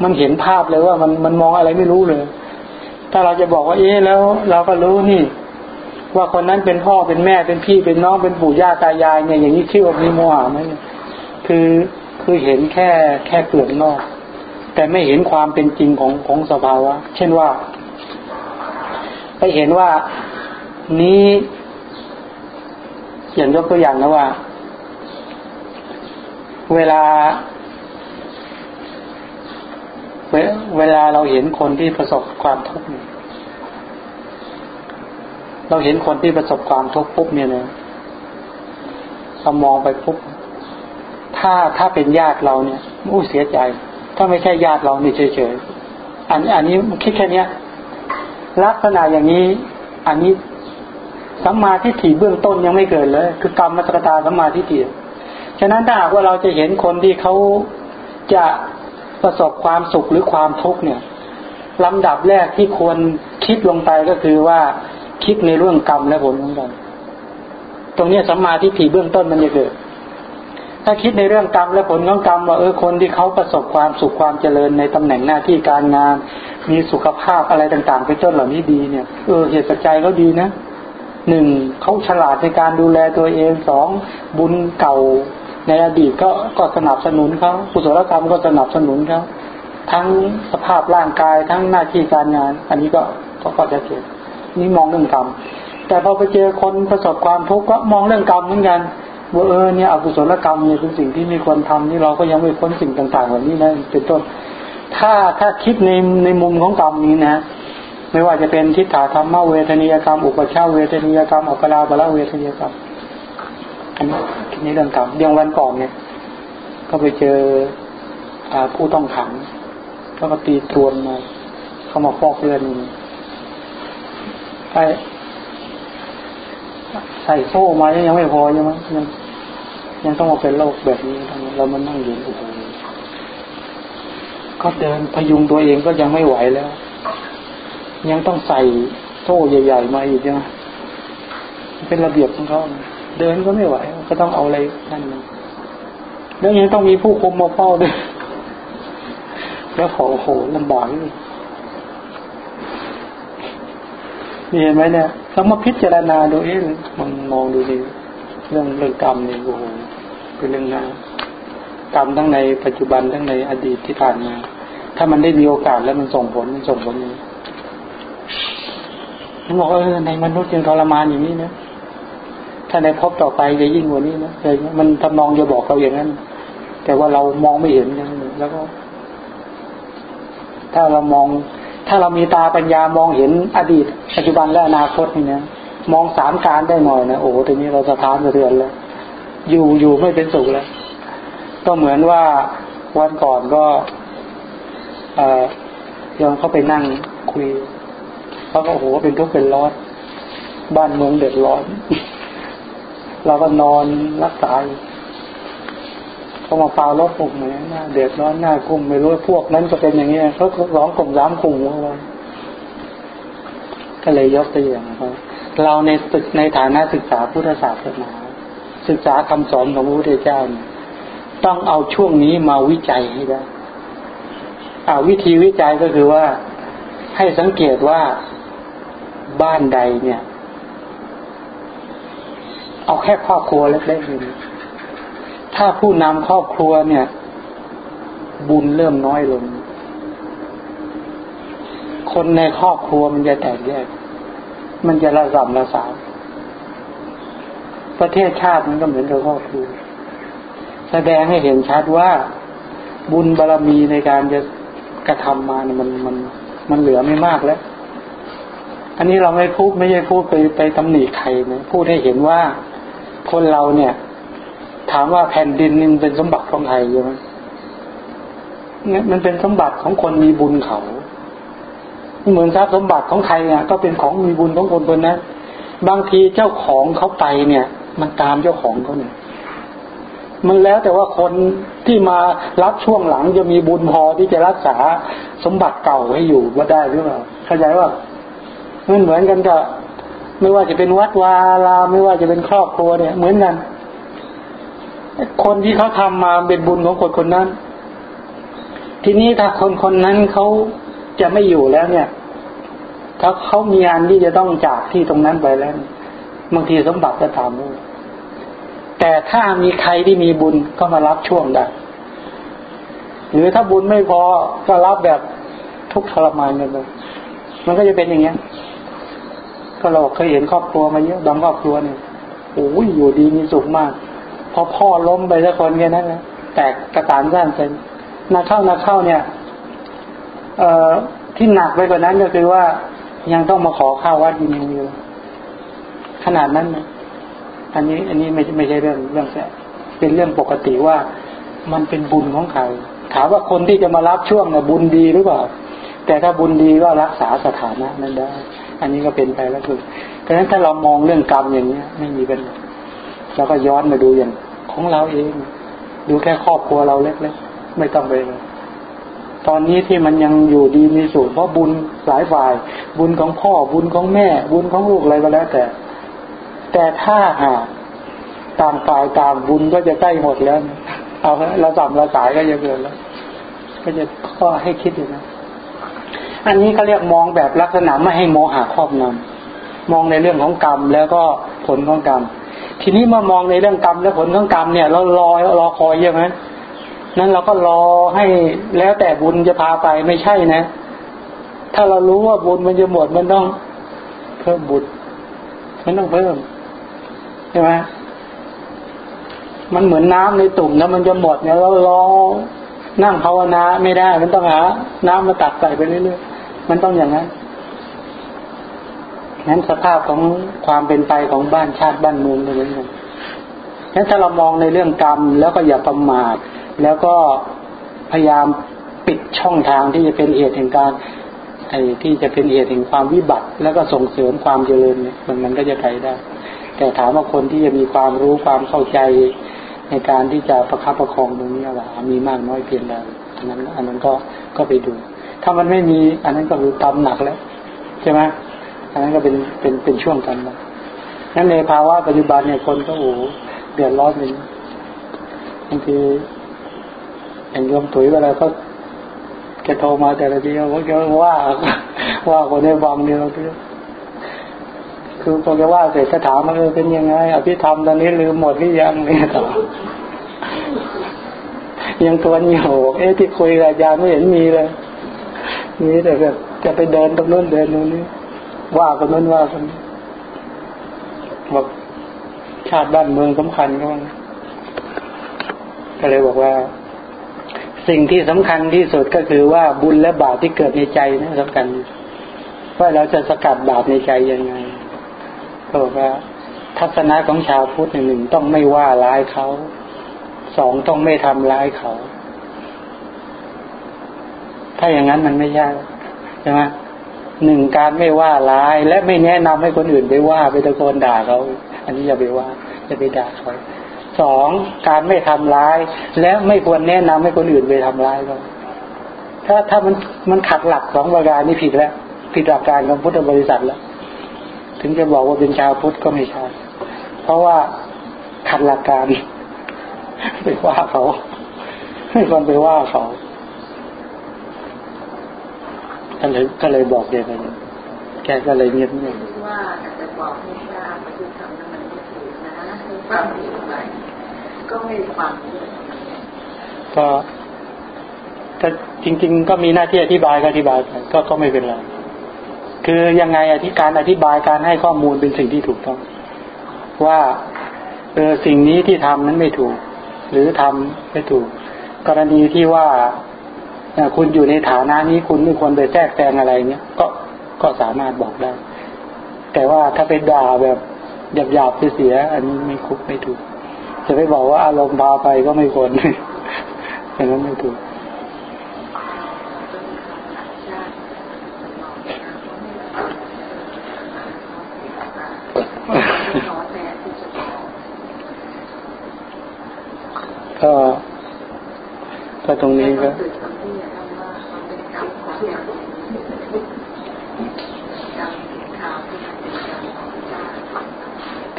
มันเห็นภาพเลยว่ามันมันมองอะไรไม่รู้เลย ถ้าเราจะบอกว่า เอ๊ะแล้ว เราก็รู้นี่ ว่าคนนั้นเป็นพ่อเป็นแม่เป็นพี่เป็นน้องเป็นปู่ย่าตายายเนี่ยอย่างนี้ชื่อว่ามีโมหะไหมคือคือเห็นแค่แค่เปลือกนอก แต่ไม่เห็นความเป็นจริงของของสภาวะ เช่นว่า ไปเห็นว่านี้อย่างยกตัวอย่างนะว่า เวลา เวลาเราเห็นคนที่ประสบความทุกข์เเราเห็นคนที่ประสบความทุกข์ปุ๊บเนี่ยนะเรามองไปปุ๊บถ้าถ้าเป็นญาติเราเนี่ยอู้เสียใจ ถ้าไม่ใช่ญาติเราเนี่เฉยๆอันอันนี้คิดแค่เนี้ย ลักษณะอย่างนี้ อันนี้สัมมาทิฏฐิเบื้องต้นยังไม่เกิดเลย คือกรรมมัตตาสัมมาทิฏฐิฉะนั้นถ้าหากว่าเราจะเห็นคนที่เขาจะประสบความสุขหรือความทุกข์เนี่ยลำดับแรกที่ควรคิดลงไปก็คือว่า คิดในเรื่องกรรมและผลของกรรมตรงนี้สัมมาทิฏฐิเบื้องต้นมันจะเกิด ถ้าคิดในเรื่องกรรมและผลของกรรมว่าเออคนที่เขาประสบความสุขความเจริญในตำแหน่งหน้าที่การงาน มีสุขภาพอะไรต่างๆเป็นต้นเหล่านี้ดีเนี่ยเออเหตุปัจจัยเขาดีนะหนึ่งเขาฉลาดในการดูแลตัวเองสองบุญเก่าในอดีตก็ก็สนับสนุนเขากุศลกรรมก็สนับสนุนเขาทั้งสภาพร่างกายทั้งหน้าที่การงาน อันนี้ก็ก็จะเกิด นี่มองเรื่องกรรม แต่พอไปเจอคนประสบความทุกข์ก็มองเรื่องกรรมเหมือนกันว่าเออเนี่ยอกุศลกรรมเนี่ยเป็นสิ่งที่มีคนทำนี่เราก็ยังไม่พ้นสิ่งต่างๆเหล่านี้นะเป็นต้น ถ้าถ้าคิดในในมุมของกรรมนี้นะไม่ว่าจะเป็นทิฏฐาธรรมเวทนียกรรม อุปชาเวทนียกรรมอัปราบละเวทนียกรรมอันนี้นี่เรื่องกรรมเรื่องวันก่อนเนี่ย ก็ไปเจอผู้ต้องขังก็มาตีตรวนมาเขามาฟอกเลือด ไปใส่โซ่มายังไม่พอยังมั้งยังยังต้องมาเป็นโรคแบบนี้เรามันนั่งอยู่โอ้โหก็เดินพยุงตัวเองก็ยังไม่ไหวแล้ว ยังต้องใส่โซ่ใหญ่ ๆ มาอีกใช่ไหมเป็นระเบียบของเขาเดินก็ไม่ไหว ก็ต้องเอาอะไรนั่นแล้วยังต้องมีผู้คุมมาเฝ้าด้วยแล้วโหโหลำบาก นี่เห็นไหมเนี่ยต้องมาพิจารณาดูเองมันมองดูดีเรื่องเรื่องกรรมเนี่ยโอ้โหเป็นเรื่องนากรรมทั้งในปัจจุบันทั้งในอดีตที่ผ่านมา ถ้ามันได้มีโอกาสแล้วมันส่งผลมันส่งผลนี้ผมบอกเออในมนุษย์ยังทรมานอย่างนี้นะถ้าในพบต่อไปจะยิ่งกว่านี้นะเลยมันทำนองจะบอกเราอย่างนั้น แต่ว่าเรามองไม่เห็นอย่างนี้แล้วก็ ถ้าเรามอง ถ้าเรามีตาปัญญามองเห็นอดีต ปัจจุบันและอนาคตนี่นะมองสามการได้หน่อยนะโอ้ทีนี้เราสะท้านสะเทือนแล้วอยู่อยู่ไม่เป็นสุขแล้ว ก็เหมือนว่าวันก่อนก็เออยังเข้าไปนั่งคุยเขาก็โอ้โหเป็นทุกข์เป็นร้อนบ้านเมืองเดือดร้อน เราก็นอนรักษา เขามาเปล่ารถผมเหมือนหน้าเดือดร้อนหน้ากุ้มไม่รู้พวกนั้นจะเป็นอย่างนี้เขาร้องกลุ่มร้ามกลุ่มว่าก็เลยยกตัวอย่างครับเราในตึกในฐานะศึกษาพุทธศาสนา ศึกษาคำสอนของพระพุทธเจ้าต้องเอาช่วงนี้มาวิจัยให้ได้อาวิธีวิจัยก็คือว่าให้สังเกตว่าบ้านใดเนี่ย เอาแค่ครอบครัวเล็กๆเลย ถ้าผู้นำครอบครัวเนี่ย บุญเริ่มน้อยลง คนในครอบครัวมันจะแตกแยก มันจะระสำระสายประเทศชาติมันก็เหมือนกับครอบครัวแสดงให้เห็นชัดว่าบุญบารรมีในการจะกระทำมาเนี่ยมันมันมันเหลือไม่มากแล้ว อันนี้เราไม่พูดไม่ใช่พูดไปไปตำหนิใครนะพูดให้เห็นว่าคนเราเนี่ย ถามว่าแผ่นดินนี่เป็นสมบัติของใครใช่ไหมเนี่ยมันเป็นสมบัติของคนมีบุญเขา เหมือนทรัพย์สมบัติของใครเนี่ยก็เป็นของมีบุญของคนคนนั้นบางทีเจ้าของเขาไปเนี่ย มันตามเจ้าของเขาเนี่ยมันแล้วแต่ว่าคนที่มารับช่วงหลังจะมีบุญพอที่จะรักษาสมบัติเก่าให้อยู่ว่าได้หรือเปล่าเข้าใจว่ามันเหมือนกันกับไม่ว่าจะเป็นวัดวาลาไม่ว่าจะเป็นครอบครัวเนี่ย เหมือนกัน คนที่เขาทำมาเป็นบุญของคนคนนั้น ทีนี้ถ้าคนคนนั้นเขาจะไม่อยู่แล้วเนี่ย ถ้าเขามีอันที่จะต้องจากที่ตรงนั้นไปแล้วบางทีสมบัติจะตามด้วยแต่ถ้ามีใครที่มีบุญก็มารับช่วงได้หรือถ้าบุญไม่พอก็รับแบบทุกทรมานกันเลยมันก็จะเป็นอย่างเงี้ย ก็เราเคยเห็นครอบครัวมาเยอะบางครอบครัวเนี่ยโอ้ยอยู่ดีมีสุขมาก พอพ่อล้มไปสักคนแค่นั้นนะแตกกระตานสั้นเซ็นนาเข้านาเข้าเนี่ย เอ่อที่หนักไปกว่านั้นก็คือว่ายังต้องมาขอข้าววัดยินอยู่ขนาดนั้นนะอันนี้ อันนี้ไม่ไม่ใช่เรื่องเรื่องแสเป็นเรื่องปกติว่ามันเป็นบุญของใครถามว่าคนที่จะมารับช่วงนะบุญดีหรือเปล่า แต่ถ้าบุญดีก็รักษาสถานะนั้นได้ อันนี้ก็เป็นไปแล้วคือดังนั้นถ้าเรามองเรื่องกรรมอย่างเนี้ย ไม่มีปัญหา เราก็ย้อนมาดูอย่างของเราเอง ดูแค่ครอบครัวเราเล็กๆไม่ต้องไปตอนนี้ที่มันยังอยู่ดีมีสูตรเพราะบุญหลายฝ่าย บุญของพ่อบุญของแม่ บุญของลูกอะไรก็แล้วแต่ แต่ถ้าหากต่างฝ่ายต่างบุญก็จะใกล้หมดแล้ว เอาเราต่ำเราสายก็จะเกินแล้ว ก็จะข้อให้คิดอยู่นะอันนี้เขาเรียกมองแบบลักษณะไม่ให้โมหะครอบงำมองในเรื่องของกรรมแล้วก็ผลของกรรม ทีนี้เมื่อมองในเรื่องกรรมและผลของกรรมเนี่ย เรารอรอคอยใช่ไหมนั้นเราก็รอให้แล้วแต่บุญจะพาไปไม่ใช่นะ ถ้าเรารู้ว่าบุญมันจะหมดมันต้องเพิ่มบุญมันต้องเพิ่มใช่ไหมมันเหมือนน้ำในตุ่มแล้วมันจะหมดเนี่ยเรารอนั่งภาวนาไม่ได้ มันต้องหาน้ำมาตักใส่ไปเรื่อยๆมันต้องอย่างนั้น นั้นสภาพของความเป็นไปของบ้านชาติบ้านเมืองก็เหมือนกันนั้นถ้าเรามองในเรื่องกรรมแล้วก็อย่าประมาท แล้วก็พยายามปิดช่องทางที่จะเป็นเหตุแห่งการไอ้ที่จะเป็นเหตุแห่งความวิบัติ แล้วก็ส่งเสริมความเจริญเนี่ยมันมันก็จะไปได้ แต่ถามว่าคนที่จะมีความรู้ความเข้าใจในการที่จะประคับประคองตรงนี้ว่ามีมากน้อยเพียงใดอันนั้นอันนั้นก็ก็ไปดู ถ้ามันไม่มีอันนั้นก็คือตำหนักแล้วใช่ไหม อันนั้นก็เป็นเป็นเป็นช่วงกันนะนั้นในภาวะปัจจุบันเนี่ยคนก็โอ้เดือดร้อนเลยบางทีอย่างโยมถุยเวลาก็แกโทรมาแต่ละทีว่าแกว่าว่าคนได้ฟังเนี่ยเราคือพอจะว่าเสร็จจะถามมันเป็นยังไงอภิธรรมตอนนี้ลืมหมดหรือยังเนี่ยต่อยังตัวนี้โหเอ๊ะที่คุยกับอาจารย์ไม่เห็นมีเลยมีแต่แบบจะไปเดินตรงนู้นเดินตรงนี้ ว่ากันนู้นว่ากันบอกชาติบ้านเมืองสำคัญก็ว่าก็เลยบอกว่า สิ่งที่สำคัญที่สุดก็คือว่าบุญและบาปที่เกิดในใจนะสำคัญว่าเราจะสกัดบาปในใจยังไงก็บอกว่า ทัศนะของชาวพุทธหนึ่งต้องไม่ว่าร้ายเขาสองต้องไม่ทำร้ายเขา ถ้าอย่างนั้นมันไม่ยากใช่ไหม หนึ่งการไม่ว่าร้าย และไม่แนะนำให้คนอื่นไปว่าไปตะโกนด่าเขาอันนี้อย่าไปว่าจะไปด่าเขาสองการไม่ทำร้าย และไม่ควรแนะนำให้คนอื่นไปทำร้ายเขาถ้าถ้ามันมันขัดหลักสองประการนี้ผิดแล้วผิดหลักการของพุทธบริษัทแล้ว ถึงจะบอกว่าเป็นชาวพุทธก็ไม่ใช่เพราะว่าขัดหลักการไปว่าเขาไม่ควรไปว่าเขา ก็เลยก็เลยบอกเด็กไปแกก็เลยเงียบเงียบว่าจะบอกให้ทราบว่าที่ทำนั้นมันไม่ถูกนะให้ฟังไปก็ไม่ฟังก็ถ้าจริง ๆ ก็มีหน้าที่อธิบายก็อธิบายก็ก็ไม่เป็นไรคือยังไงอธิการอธิบายการให้ข้อมูลเป็นสิ่งที่ถูกต้อง ว่าเออสิ่งนี้ที่ทำนั้นไม่ถูก หรือทำไม่ถูก กรณีที่ว่า คุณอยู่ในฐานะนี้คุณไม่ควรไปแทรกแซงอะไรเนี้ยก็ก็สามารถบอกได้ แต่ว่าถ้าไปด่าแบบหยาบๆเสีย อันนี้ไม่คุกไม่ถูก จะไปบอกว่าอารมณ์พาไปก็ไม่ควรอย่างนั้นไม่ถูกก็ก็ตรงนี้ก็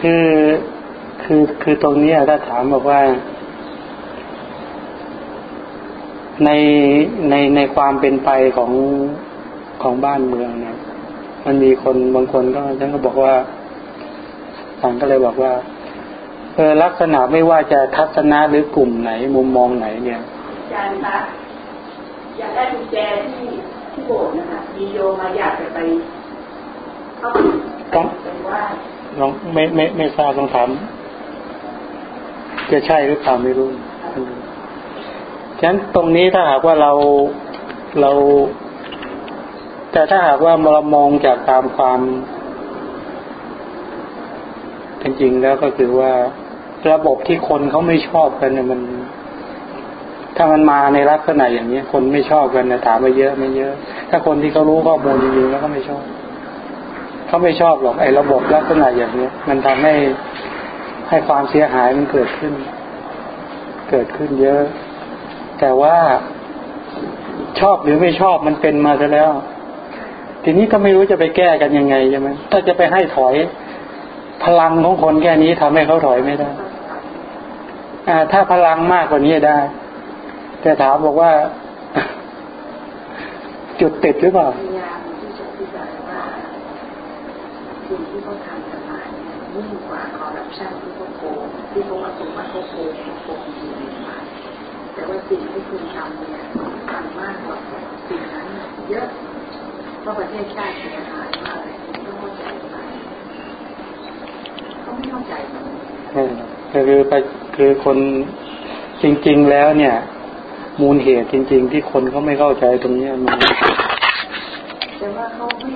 คือคือคือตรงนี้ถ้าถามบอกว่า ในในในความเป็นไปของของบ้านเมืองเนี่ย มันมีคนบางคนก็ฉันก็บอกว่าท่านก็เลยบอกว่าเออลักษณะไม่ว่าจะทัศนะหรือกลุ่มไหน มุมมองไหนเนี่ยอาจารย์คะอยากได้กุญแจที่ที่โบสถ์นะคะมีโยมาอยากจะไปเข้าไปว่า ลองไม่ไม่ไม่ทราบต้องถามจะใช่หรือเปล่าไม่รู้ฉะนั้นตรงนี้ถ้าหากว่าเราเรา แต่ถ้าหากว่าเรามองจากตามความจริงๆแล้วก็คือว่าระบบที่คนเขาไม่ชอบกันเนี่ยมัน ถ้ามันมาในลักษณะอย่างนี้คนไม่ชอบกันนะถามมาเยอะไม่เยอะ ถ้าคนที่เขารู้ข้อมูลจริงๆแล้วก็ไม่ชอบ เขาไม่ชอบหรอกไอ้ระบบลักษณะอย่างนี้มันทำให้ให้ความเสียหายมันเกิดขึ้น เกิดขึ้นเยอะ แต่ว่าชอบหรือไม่ชอบมันเป็นมาซะแล้ว ทีนี้ก็ไม่รู้จะไปแก้กันยังไงใช่ไหมถ้าจะไปให้ถอย พลังของคนแค่นี้ทำให้เขาถอยไม่ได้อ่า ถ้าพลังมากกว่านี้ได้ แต่ถามบอกว่า จุดติดหรือเปล่าสิ่งที่เขาทำกันมา ยิ่งกว่าคอร์รัปชันที่เขาโกงที่เขาว่าสมว่าเขาโกงเขาโกงจริงมาแต่ว่าสิ่งที่คุณทำเนี่ยทำมากกว่าสิ่งนั้นเยอะเพราะประเทศชาติเสียหายมากเลยต้องเข้าใจไหมเขาไม่เข้าใจคือไปคือคนจริง ๆ แล้วเนี่ย มูลเหตุจริง ๆ ที่คนเขาไม่เข้าใจตรงนี้มันแต่ว่าเขาไม่